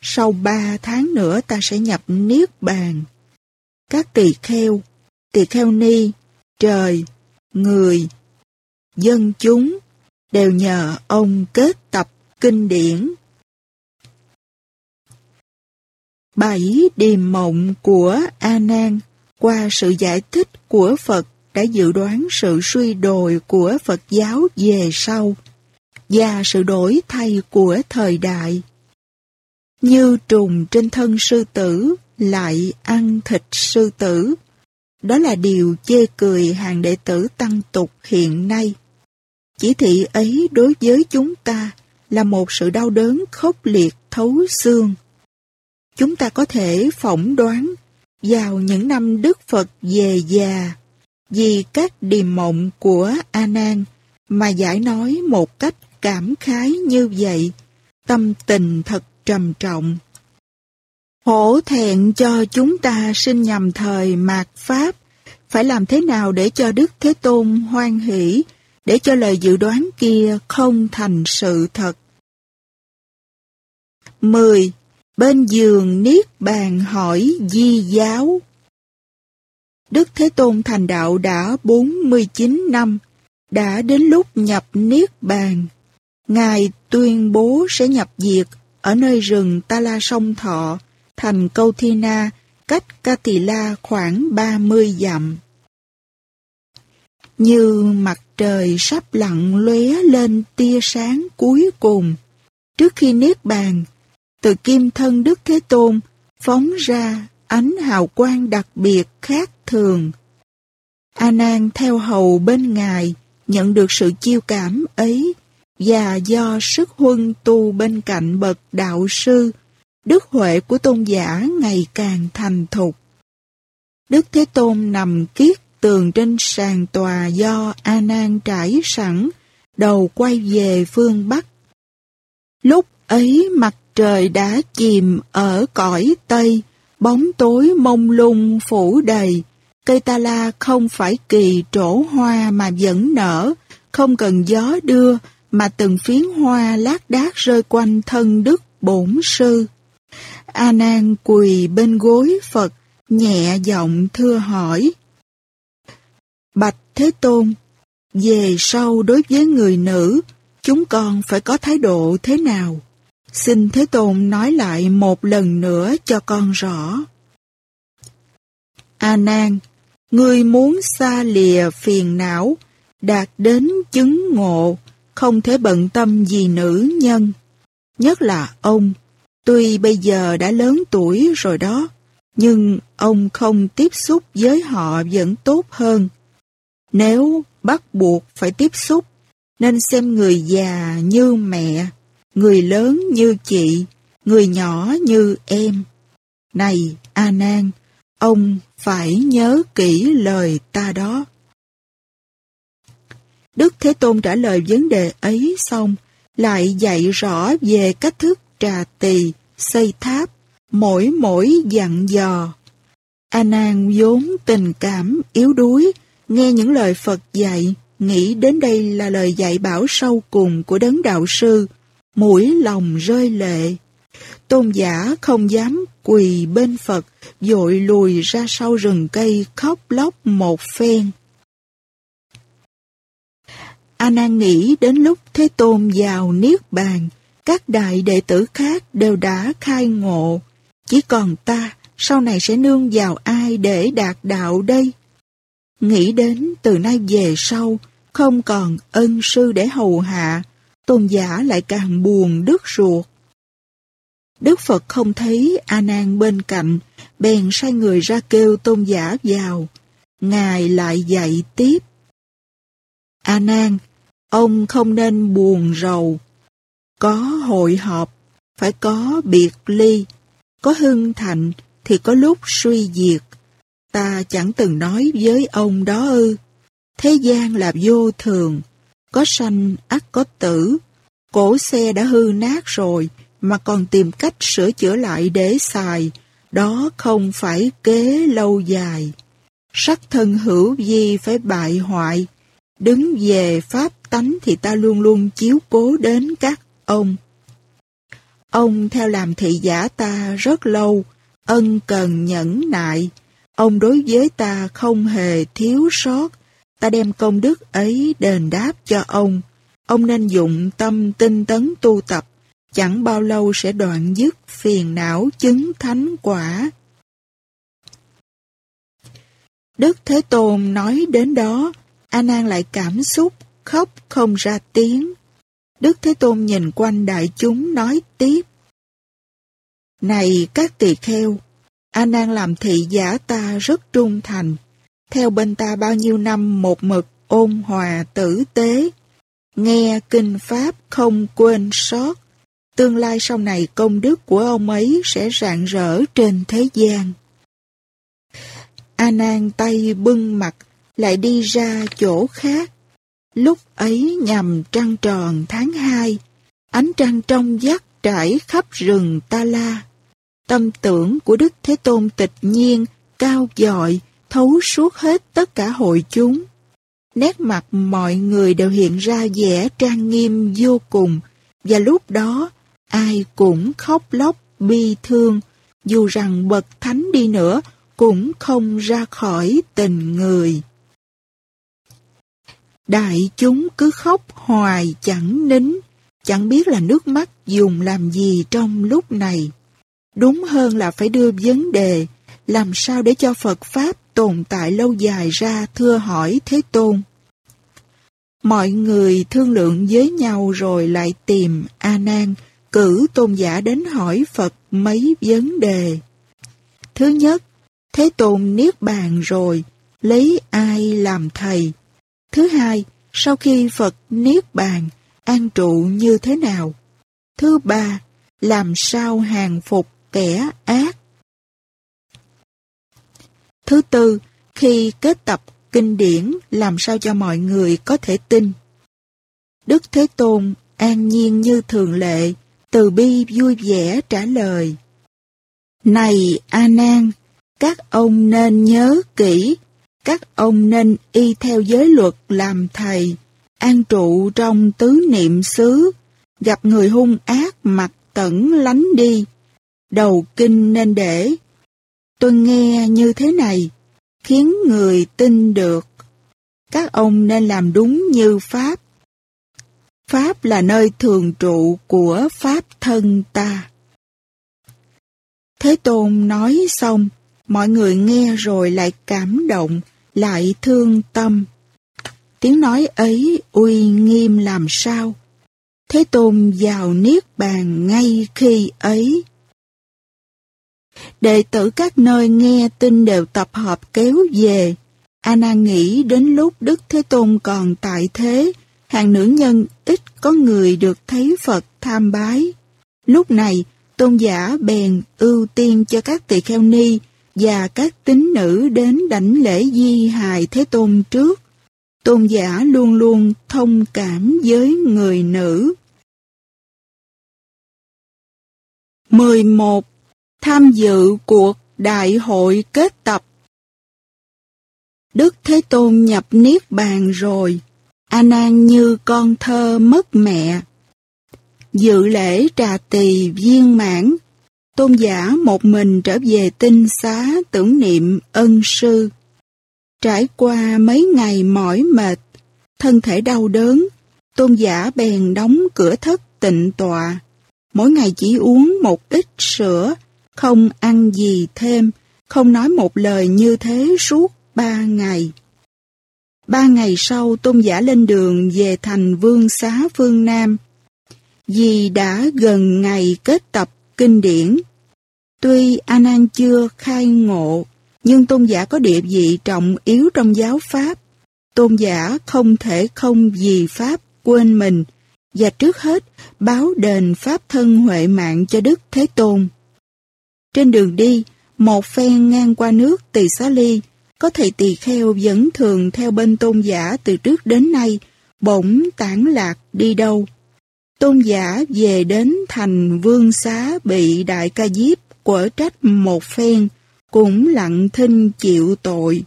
sau ba tháng nữa ta sẽ nhập Niết Bàn. Các tỳ kheo, tỳ kheo ni, trời, người, dân chúng đều nhờ ông kết tập kinh điển Bảy điềm mộng của A Nan qua sự giải thích của Phật đã dự đoán sự suy đồi của Phật giáo về sau và sự đổi thay của thời đại. Như trùng trên thân sư tử, lại ăn thịt sư tử. Đó là điều chê cười hàng đệ tử tăng tục hiện nay. Chỉ thị ấy đối với chúng ta là một sự đau đớn khốc liệt thấu xương. Chúng ta có thể phỏng đoán vào những năm Đức Phật về già vì các điềm mộng của A Nan mà giải nói một cách cảm khái như vậy, tâm tình thật trầm trọng. Hổ thẹn cho chúng ta sinh nhầm thời mạt Pháp, phải làm thế nào để cho Đức Thế Tôn hoan hỷ, để cho lời dự đoán kia không thành sự thật. 10. Bên giường Niết Bàn hỏi Di Giáo Đức Thế Tôn thành đạo đã 49 năm, đã đến lúc nhập Niết Bàn. Ngài tuyên bố sẽ nhập diệt ở nơi rừng Ta La Sông Thọ, thành Câu Thi Na, cách Ca Tỳ La khoảng 30 dặm. Như mặt trời sắp lặn lóe lên tia sáng cuối cùng, trước khi Niết Bàn, từ kim thân Đức Thế Tôn phóng ra ánh hào quang đặc biệt khác thường. A Nan theo hầu bên ngài nhận được sự chiêu cảm ấy và do sức huân tu bên cạnh bậc đạo sư, đức huệ của tôn giả ngày càng thành thục. Đức Thế Tôn nằm kiết tường trên sàn tòa do A Nan trải sẵn, đầu quay về phương Bắc. Lúc ấy mặt trời đã chìm ở cõi Tây, bóng tối mông lung phủ đầy, cây ta la không phải kỳ trổ hoa mà vẫn nở, không cần gió đưa, mà từng phiến hoa lác đác rơi quanh thân đức bổn sư. A Nan quỳ bên gối Phật, nhẹ giọng thưa hỏi. Bạch Thế Tôn, về sau đối với người nữ, chúng con phải có thái độ thế nào? Xin Thế Tôn nói lại một lần nữa cho con rõ. A Nan, ngươi muốn xa lìa phiền não, đạt đến chứng ngộ, không thể bận tâm gì nữ nhân. Nhất là ông, tuy bây giờ đã lớn tuổi rồi đó, nhưng ông không tiếp xúc với họ vẫn tốt hơn. Nếu bắt buộc phải tiếp xúc, nên xem người già như mẹ, người lớn như chị, người nhỏ như em. Này, A Nan, ông phải nhớ kỹ lời ta đó. Đức Thế Tôn trả lời vấn đề ấy xong, lại dạy rõ về cách thức trà tỳ, xây tháp, mỗi mỗi dặn dò. A Nan vốn tình cảm yếu đuối, nghe những lời Phật dạy, nghĩ đến đây là lời dạy bảo sâu cùng của đấng đạo sư, mũi lòng rơi lệ. Tôn giả không dám quỳ bên Phật, dội lùi ra sau rừng cây khóc lóc một phen. A Nan nghĩ đến lúc Thế Tôn vào Niết Bàn, các đại đệ tử khác đều đã khai ngộ. Chỉ còn ta, sau này sẽ nương vào ai để đạt đạo đây? Nghĩ đến từ nay về sau, không còn ân sư để hầu hạ, tôn giả lại càng buồn đứt ruột. Đức Phật không thấy A Nan bên cạnh, bèn sai người ra kêu tôn giả vào. Ngài lại dạy tiếp. A Nan, ông không nên buồn rầu. Có hội họp, phải có biệt ly. Có hưng thạnh thì có lúc suy diệt. Ta chẳng từng nói với ông đó ư. Thế gian là vô thường, có sanh ắt có tử. Cổ xe đã hư nát rồi, mà còn tìm cách sửa chữa lại để xài, đó không phải kế lâu dài. Sắc thân hữu di phải bại hoại, đứng về pháp tánh thì ta luôn luôn chiếu cố đến các ông. Ông theo làm thị giả ta rất lâu, ân cần nhẫn nại, ông đối với ta không hề thiếu sót, ta đem công đức ấy đền đáp cho ông. Ông nên dụng tâm tinh tấn tu tập, chẳng bao lâu sẽ đoạn dứt phiền não chứng thánh quả. Đức Thế Tôn nói đến đó, A Nan lại cảm xúc, khóc không ra tiếng. Đức Thế Tôn nhìn quanh đại chúng nói tiếp. Này các tỳ kheo, A Nan làm thị giả ta rất trung thành, theo bên ta bao nhiêu năm một mực ôn hòa tử tế, nghe kinh pháp không quên sót, tương lai sau này công đức của ông ấy sẽ rạng rỡ trên thế gian. A Nan tay bưng mặt lại đi ra chỗ khác. Lúc ấy nhằm trăng tròn tháng 2, ánh trăng trong vắt trải khắp rừng Ta La. Tâm tưởng của Đức Thế Tôn tịch nhiên, cao dọi, thấu suốt hết tất cả hội chúng. Nét mặt mọi người đều hiện ra vẻ trang nghiêm vô cùng, và lúc đó ai cũng khóc lóc bi thương, dù rằng bậc thánh đi nữa cũng không ra khỏi tình người. Đại chúng cứ khóc hoài chẳng nín, chẳng biết là nước mắt dùng làm gì trong lúc này. Đúng hơn là phải đưa vấn đề, làm sao để cho Phật Pháp tồn tại lâu dài ra thưa hỏi Thế Tôn. Mọi người thương lượng với nhau rồi lại tìm A Nan, cử tôn giả đến hỏi Phật mấy vấn đề. Thứ nhất, Thế Tôn niết bàn rồi, lấy ai làm thầy? Thứ hai, sau khi Phật niết bàn, an trụ như thế nào? Thứ ba, làm sao hàng phục kẻ ác? Thứ tư, khi kết tập kinh điển làm sao cho mọi người có thể tin. Đức Thế Tôn an nhiên như thường lệ, từ bi vui vẻ trả lời. Này A Nan, các ông nên nhớ kỹ, các ông nên y theo giới luật làm thầy, an trụ trong tứ niệm xứ, gặp người hung ác mặt tẩn lánh đi. Đầu kinh nên để. Tôi nghe như thế này, khiến người tin được. Các ông nên làm đúng như Pháp. Pháp là nơi thường trụ của Pháp thân ta. Thế Tôn nói xong, mọi người nghe rồi lại cảm động, lại thương tâm. Tiếng nói ấy uy nghiêm làm sao? Thế Tôn vào Niết Bàn ngay khi ấy. Đệ tử các nơi nghe tin đều tập hợp kéo về. Anna nghĩ đến lúc Đức Thế Tôn còn tại thế, hàng nữ nhân ít có người được thấy Phật tham bái. Lúc này, tôn giả bèn ưu tiên cho các tỳ kheo ni và các tín nữ đến đảnh lễ di hài Thế Tôn trước. Tôn giả luôn luôn thông cảm với người nữ. 11 tham dự cuộc đại hội kết tập. Đức Thế Tôn nhập Niết Bàn rồi, A Nan như con thơ mất mẹ. Dự lễ trà tỳ viên mãn, tôn giả một mình trở về tinh xá tưởng niệm ân sư. Trải qua mấy ngày mỏi mệt, thân thể đau đớn, tôn giả bèn đóng cửa thất tịnh tọa. Mỗi ngày chỉ uống một ít sữa không ăn gì thêm, không nói một lời như thế suốt ba ngày. Ba ngày sau tôn giả lên đường về thành vương xá phương Nam. Vì đã gần ngày kết tập kinh điển. Tuy anan chưa khai ngộ, nhưng tôn giả có địa vị trọng yếu trong giáo Pháp. Tôn giả không thể không vì Pháp quên mình, và trước hết báo đền Pháp thân huệ mạng cho Đức Thế Tôn. Trên đường đi, một phen ngang qua nước Tỳ Xá Ly, có thầy tỳ kheo vẫn thường theo bên tôn giả từ trước đến nay, bỗng tản lạc đi đâu. Tôn giả về đến thành vương xá bị đại ca diếp quở trách một phen, cũng lặng thinh chịu tội.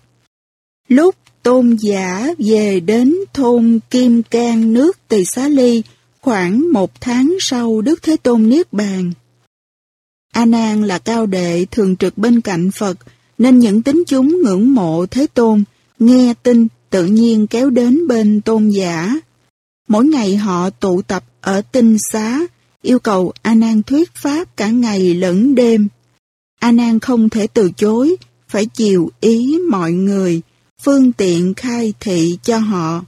Lúc tôn giả về đến thôn Kim Cang nước Tỳ Xá Ly, khoảng một tháng sau Đức Thế Tôn Niết Bàn, A Nan là cao đệ thường trực bên cạnh Phật, nên những tín chúng ngưỡng mộ Thế Tôn, nghe tin tự nhiên kéo đến bên tôn giả. Mỗi ngày họ tụ tập ở tinh xá, yêu cầu A Nan thuyết pháp cả ngày lẫn đêm. A Nan không thể từ chối, phải chiều ý mọi người, phương tiện khai thị cho họ.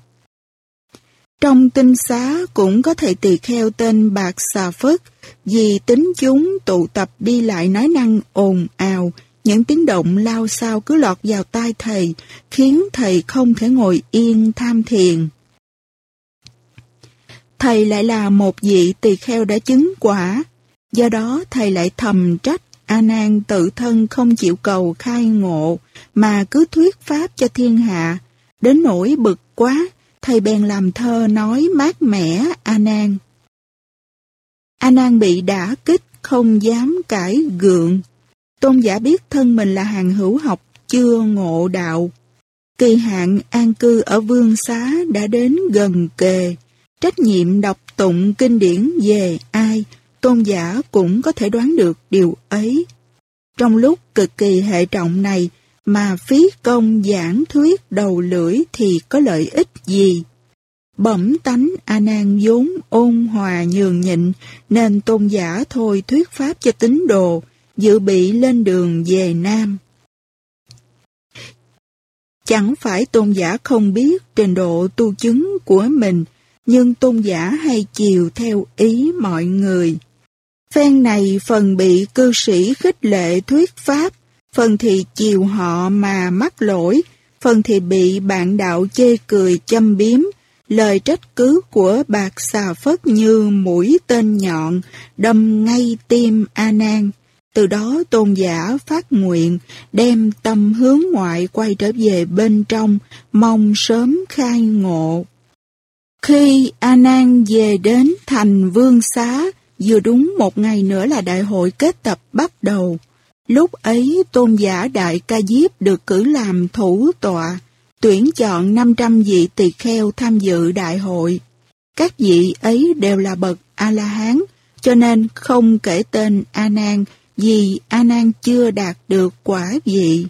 Trong tinh xá cũng có thầy tỳ kheo tên Bạc Xà Phất, vì tính chúng tụ tập đi lại nói năng ồn ào, những tiếng động lao sao cứ lọt vào tai thầy, khiến thầy không thể ngồi yên tham thiền. Thầy lại là một vị tỳ kheo đã chứng quả, do đó thầy lại thầm trách A Nan tự thân không chịu cầu khai ngộ mà cứ thuyết pháp cho thiên hạ, đến nỗi bực quá, thầy bèn làm thơ nói mát mẻ A Nan. A Nan bị đả kích không dám cãi gượng. Tôn giả biết thân mình là hàng hữu học chưa ngộ đạo. Kỳ hạn an cư ở vương xá đã đến gần kề. Trách nhiệm đọc tụng kinh điển về ai, tôn giả cũng có thể đoán được điều ấy. Trong lúc cực kỳ hệ trọng này mà phí công giảng thuyết đầu lưỡi thì có lợi ích gì? Bẩm tánh A Nan vốn ôn hòa nhường nhịn nên tôn giả thôi thuyết pháp cho tín đồ, dự bị lên đường về Nam. Chẳng phải tôn giả không biết trình độ tu chứng của mình, nhưng tôn giả hay chiều theo ý mọi người. Phen này phần bị cư sĩ khích lệ thuyết pháp, phần thì chiều họ mà mắc lỗi, phần thì bị bạn đạo chê cười châm biếm, lời trách cứ của bạc xà phất như mũi tên nhọn, đâm ngay tim A Nan. Từ đó tôn giả phát nguyện, đem tâm hướng ngoại quay trở về bên trong, mong sớm khai ngộ. Khi A Nan về đến thành vương xá, vừa đúng một ngày nữa là đại hội kết tập bắt đầu. Lúc ấy tôn giả Đại Ca Diếp được cử làm thủ tọa, tuyển chọn 500 vị tỳ kheo tham dự đại hội. Các vị ấy đều là bậc A-la-hán, cho nên không kể tên A-nan vì A-nan chưa đạt được quả vị.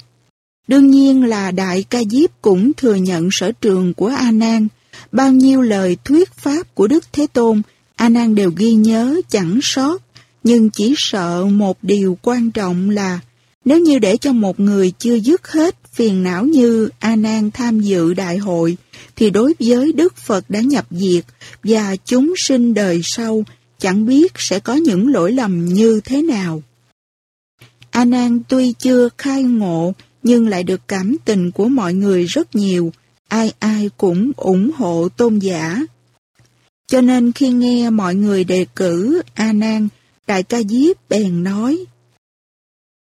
Đương nhiên là Đại Ca Diếp cũng thừa nhận sở trường của A-nan, bao nhiêu lời thuyết pháp của Đức Thế Tôn, A-nan đều ghi nhớ chẳng sót, nhưng chỉ sợ một điều quan trọng là nếu như để cho một người chưa dứt hết phiền não như A Nan tham dự đại hội, thì đối với Đức Phật đã nhập diệt và chúng sinh đời sau chẳng biết sẽ có những lỗi lầm như thế nào. A Nan tuy chưa khai ngộ nhưng lại được cảm tình của mọi người rất nhiều, ai ai cũng ủng hộ tôn giả. Cho nên khi nghe mọi người đề cử A Nan, Đại Ca Diếp bèn nói: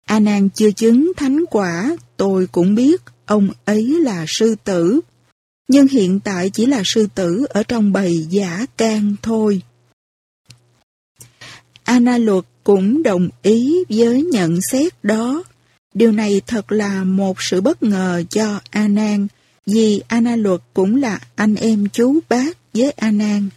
A Nan chưa chứng thánh quả, tôi cũng biết ông ấy là sư tử. Nhưng hiện tại chỉ là sư tử ở trong bầy giả can thôi. Ana luật cũng đồng ý với nhận xét đó. Điều này thật là một sự bất ngờ cho A Nan, vì Ana luật cũng là anh em chú bác với A Nan.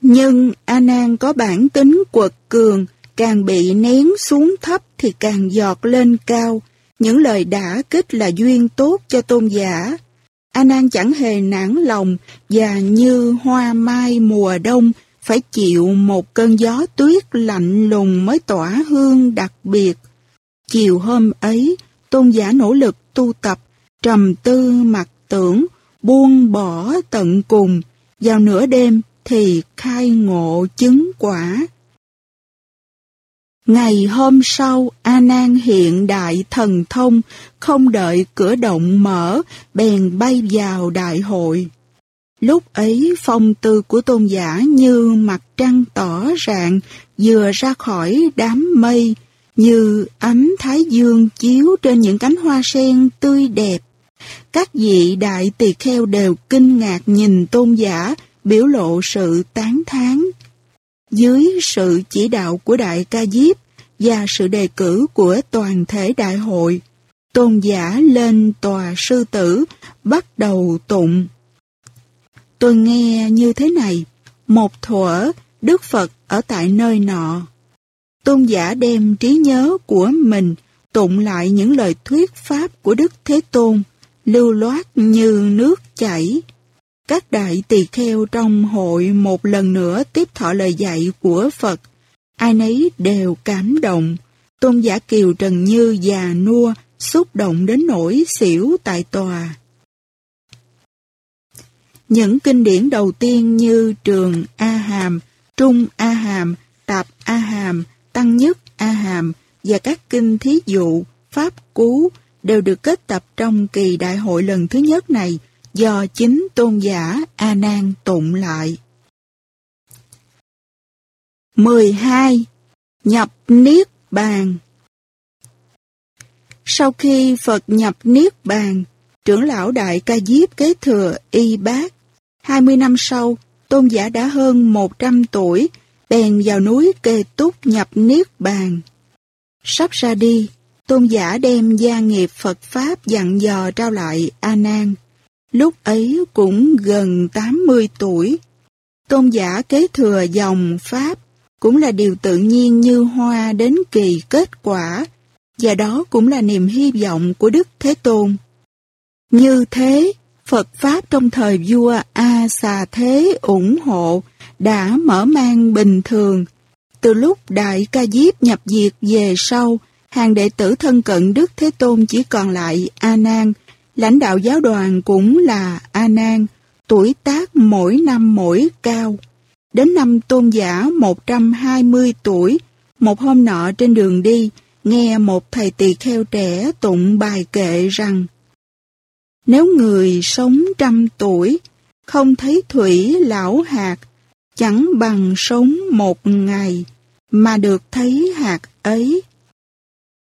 Nhưng A Nan có bản tính quật cường, càng bị nén xuống thấp thì càng giọt lên cao. Những lời đã kích là duyên tốt cho tôn giả. A Nan chẳng hề nản lòng và như hoa mai mùa đông phải chịu một cơn gió tuyết lạnh lùng mới tỏa hương đặc biệt. Chiều hôm ấy, tôn giả nỗ lực tu tập, trầm tư mặc tưởng, buông bỏ tận cùng. Vào nửa đêm thì khai ngộ chứng quả. Ngày hôm sau, A Nan hiện đại thần thông, không đợi cửa động mở, bèn bay vào đại hội. Lúc ấy phong tư của tôn giả như mặt trăng tỏ rạng vừa ra khỏi đám mây, như ánh thái dương chiếu trên những cánh hoa sen tươi đẹp. Các vị đại tỳ kheo đều kinh ngạc nhìn tôn giả, biểu lộ sự tán thán. Dưới sự chỉ đạo của Đại Ca Diếp và sự đề cử của toàn thể đại hội, tôn giả lên tòa sư tử bắt đầu tụng. Tôi nghe như thế này, một thuở Đức Phật ở tại nơi nọ. Tôn giả đem trí nhớ của mình tụng lại những lời thuyết pháp của Đức Thế Tôn, lưu loát như nước chảy. Các đại tỳ kheo trong hội một lần nữa tiếp thọ lời dạy của Phật, ai nấy đều cảm động. Tôn giả Kiều Trần Như già nua, xúc động đến nỗi xỉu tại tòa. Những kinh điển đầu tiên như Trường A Hàm, Trung A Hàm, Tạp A Hàm, Tăng Nhất A Hàm và các kinh thí dụ, Pháp Cú đều được kết tập trong kỳ đại hội lần thứ nhất này do chính tôn giả A Nan tụng lại. 12. Nhập Niết Bàn Sau khi Phật nhập Niết Bàn, trưởng lão Đại Ca Diếp kế thừa Y Bác. 20 năm sau, tôn giả đã hơn 100 tuổi, bèn vào núi Kê Túc nhập Niết Bàn. Sắp ra đi, tôn giả đem gia nghiệp Phật Pháp dặn dò trao lại A Nan. Lúc ấy cũng gần 80 tuổi. Tôn giả kế thừa dòng Pháp cũng là điều tự nhiên như hoa đến kỳ kết quả, và đó cũng là niềm hy vọng của Đức Thế Tôn. Như thế, Phật Pháp trong thời vua A Xà Thế ủng hộ đã mở mang bình thường. Từ lúc Đại Ca Diếp nhập diệt về sau, hàng đệ tử thân cận Đức Thế Tôn chỉ còn lại A Nan, lãnh đạo giáo đoàn cũng là A Nan, tuổi tác mỗi năm mỗi cao. Đến năm tôn giả 120 tuổi, một hôm nọ trên đường đi, nghe một thầy tỳ kheo trẻ tụng bài kệ rằng Nếu người sống trăm tuổi, không thấy thủy lão hạt, chẳng bằng sống một ngày, mà được thấy hạt ấy.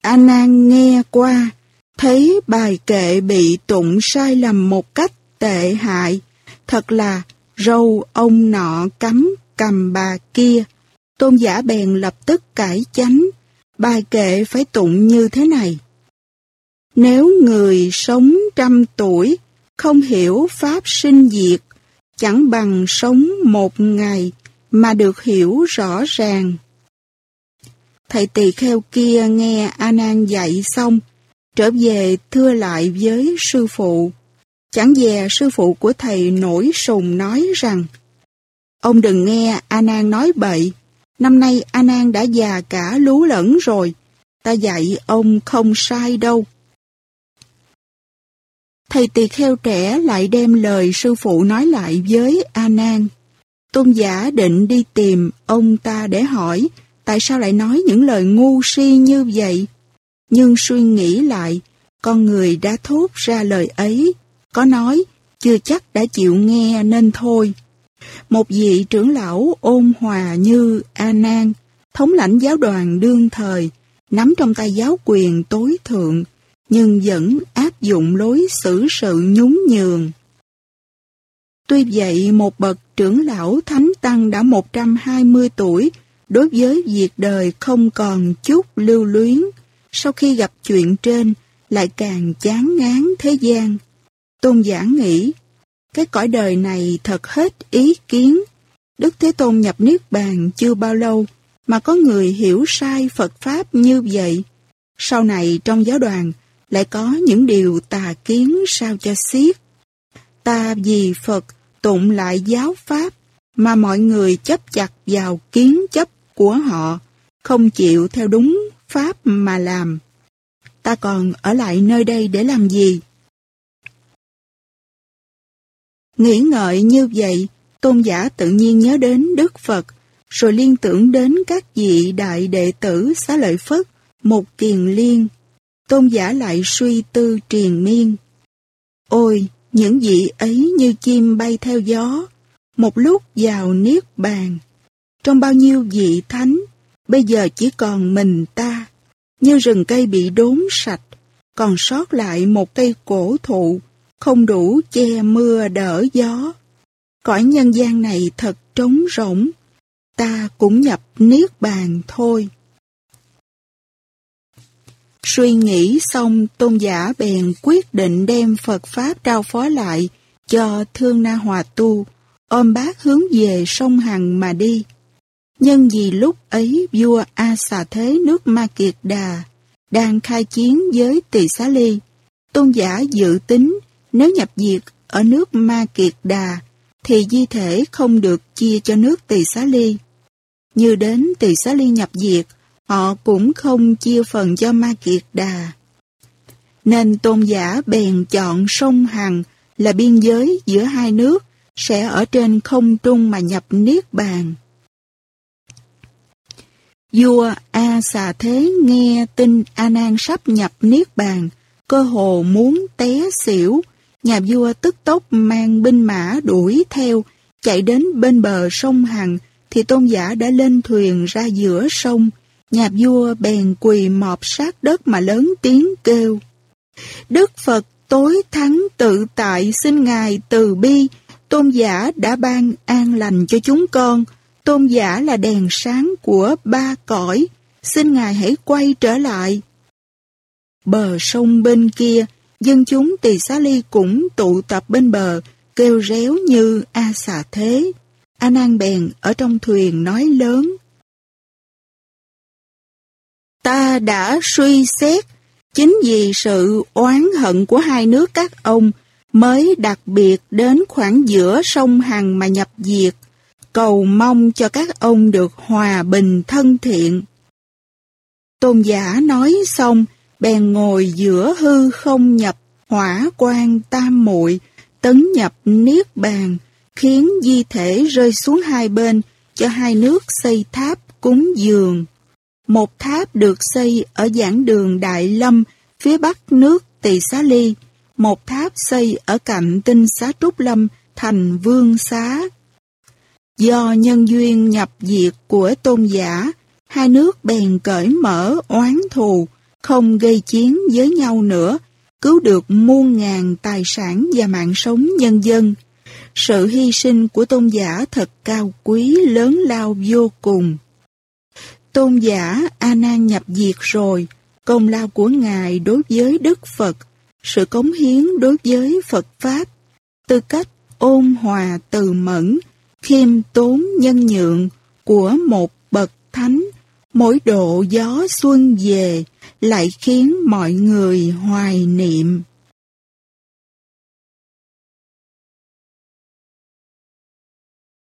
A Nan nghe qua, thấy bài kệ bị tụng sai lầm một cách tệ hại, thật là râu ông nọ cắm cầm bà kia. Tôn giả bèn lập tức cải chánh, bài kệ phải tụng như thế này. Nếu người sống trăm tuổi, không hiểu pháp sinh diệt, chẳng bằng sống một ngày mà được hiểu rõ ràng. Thầy tỳ kheo kia nghe A Nan dạy xong, trở về thưa lại với sư phụ. Chẳng dè sư phụ của thầy nổi sùng nói rằng Ông đừng nghe A Nan nói bậy, năm nay A Nan đã già cả lú lẫn rồi, ta dạy ông không sai đâu. Thầy tỳ kheo trẻ lại đem lời sư phụ nói lại với A Nan. Tôn giả định đi tìm ông ta để hỏi tại sao lại nói những lời ngu si như vậy. Nhưng suy nghĩ lại, con người đã thốt ra lời ấy, có nói, chưa chắc đã chịu nghe nên thôi. Một vị trưởng lão ôn hòa như A Nan, thống lãnh giáo đoàn đương thời, nắm trong tay giáo quyền tối thượng, nhưng vẫn áp dụng lối xử sự nhún nhường. Tuy vậy, một bậc trưởng lão thánh tăng đã 120 tuổi, đối với việc đời không còn chút lưu luyến, sau khi gặp chuyện trên, lại càng chán ngán thế gian. Tôn giả nghĩ, cái cõi đời này thật hết ý kiến. Đức Thế Tôn nhập Niết Bàn chưa bao lâu, mà có người hiểu sai Phật Pháp như vậy. Sau này trong giáo đoàn lại có những điều tà kiến sao cho xiết. Ta vì Phật tụng lại giáo Pháp mà mọi người chấp chặt vào kiến chấp của họ, không chịu theo đúng Pháp mà làm. Ta còn ở lại nơi đây để làm gì? Nghĩ ngợi như vậy, tôn giả tự nhiên nhớ đến Đức Phật, rồi liên tưởng đến các vị đại đệ tử xá lợi Phất, một kiền liên. Tôn giả lại suy tư triền miên. Ôi, những vị ấy như chim bay theo gió, một lúc vào niết bàn. Trong bao nhiêu vị thánh, bây giờ chỉ còn mình ta, như rừng cây bị đốn sạch, còn sót lại một cây cổ thụ không đủ che mưa đỡ gió. Cõi nhân gian này thật trống rỗng, ta cũng nhập niết bàn thôi. Suy nghĩ xong, tôn giả bèn quyết định đem Phật Pháp trao phó lại cho Thương Na Hòa Tu, ôm bác hướng về sông Hằng mà đi. Nhân vì lúc ấy vua A Xà Thế nước Ma Kiệt Đà đang khai chiến với Tỳ Xá Ly, tôn giả dự tính nếu nhập diệt ở nước Ma Kiệt Đà, thì di thể không được chia cho nước Tỳ Xá Ly. như đến tỳ xá ly nhập diệt, họ cũng không chia phần cho ma kiệt đà. Nên tôn giả bèn chọn sông Hằng là biên giới giữa hai nước, sẽ ở trên không trung mà nhập Niết Bàn. Vua A Xà Thế nghe tin A Nan sắp nhập Niết Bàn, cơ hồ muốn té xỉu. Nhà vua tức tốc mang binh mã đuổi theo, chạy đến bên bờ sông Hằng, thì tôn giả đã lên thuyền ra giữa sông. Nhà vua bèn quỳ mọp sát đất mà lớn tiếng kêu. Đức Phật tối thắng tự tại xin Ngài từ bi, tôn giả đã ban an lành cho chúng con, tôn giả là đèn sáng của ba cõi, xin Ngài hãy quay trở lại. Bờ sông bên kia, dân chúng tỳ xá ly cũng tụ tập bên bờ, kêu réo như A xà thế. A nan bèn ở trong thuyền nói lớn. Ta đã suy xét, chính vì sự oán hận của hai nước các ông mới đặc biệt đến khoảng giữa sông Hằng mà nhập diệt, cầu mong cho các ông được hòa bình thân thiện. Tôn giả nói xong, bèn ngồi giữa hư không nhập hỏa quan tam muội tấn nhập niết bàn, khiến di thể rơi xuống hai bên cho hai nước xây tháp cúng dường. Một tháp được xây ở giảng đường Đại Lâm, phía bắc nước Tỳ Xá Ly, một tháp xây ở cạnh tinh xá Trúc Lâm thành vương xá. Do nhân duyên nhập diệt của tôn giả, hai nước bèn cởi mở oán thù, không gây chiến với nhau nữa, cứu được muôn ngàn tài sản và mạng sống nhân dân. Sự hy sinh của tôn giả thật cao quý lớn lao vô cùng. Tôn giả A Nan nhập diệt rồi, công lao của Ngài đối với Đức Phật, sự cống hiến đối với Phật Pháp, tư cách ôn hòa từ mẫn, khiêm tốn nhân nhượng của một bậc thánh, mỗi độ gió xuân về lại khiến mọi người hoài niệm.